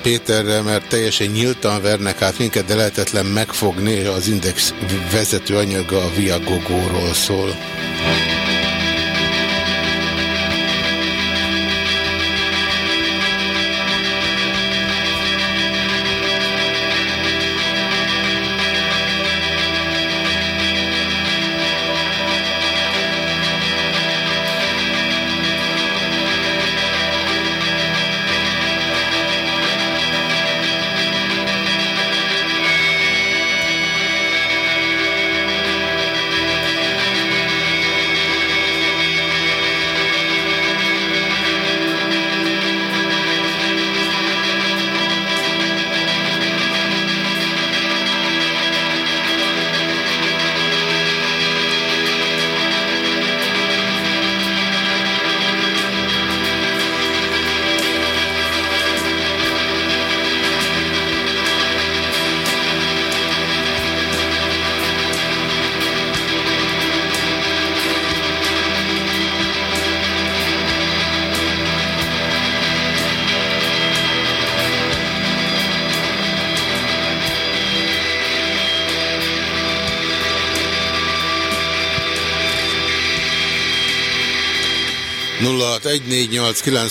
Péterre, mert teljesen nyíltan vernek át minket, de lehetetlen megfogni, az Index vezető anyaga a Viagogóról szól. 061489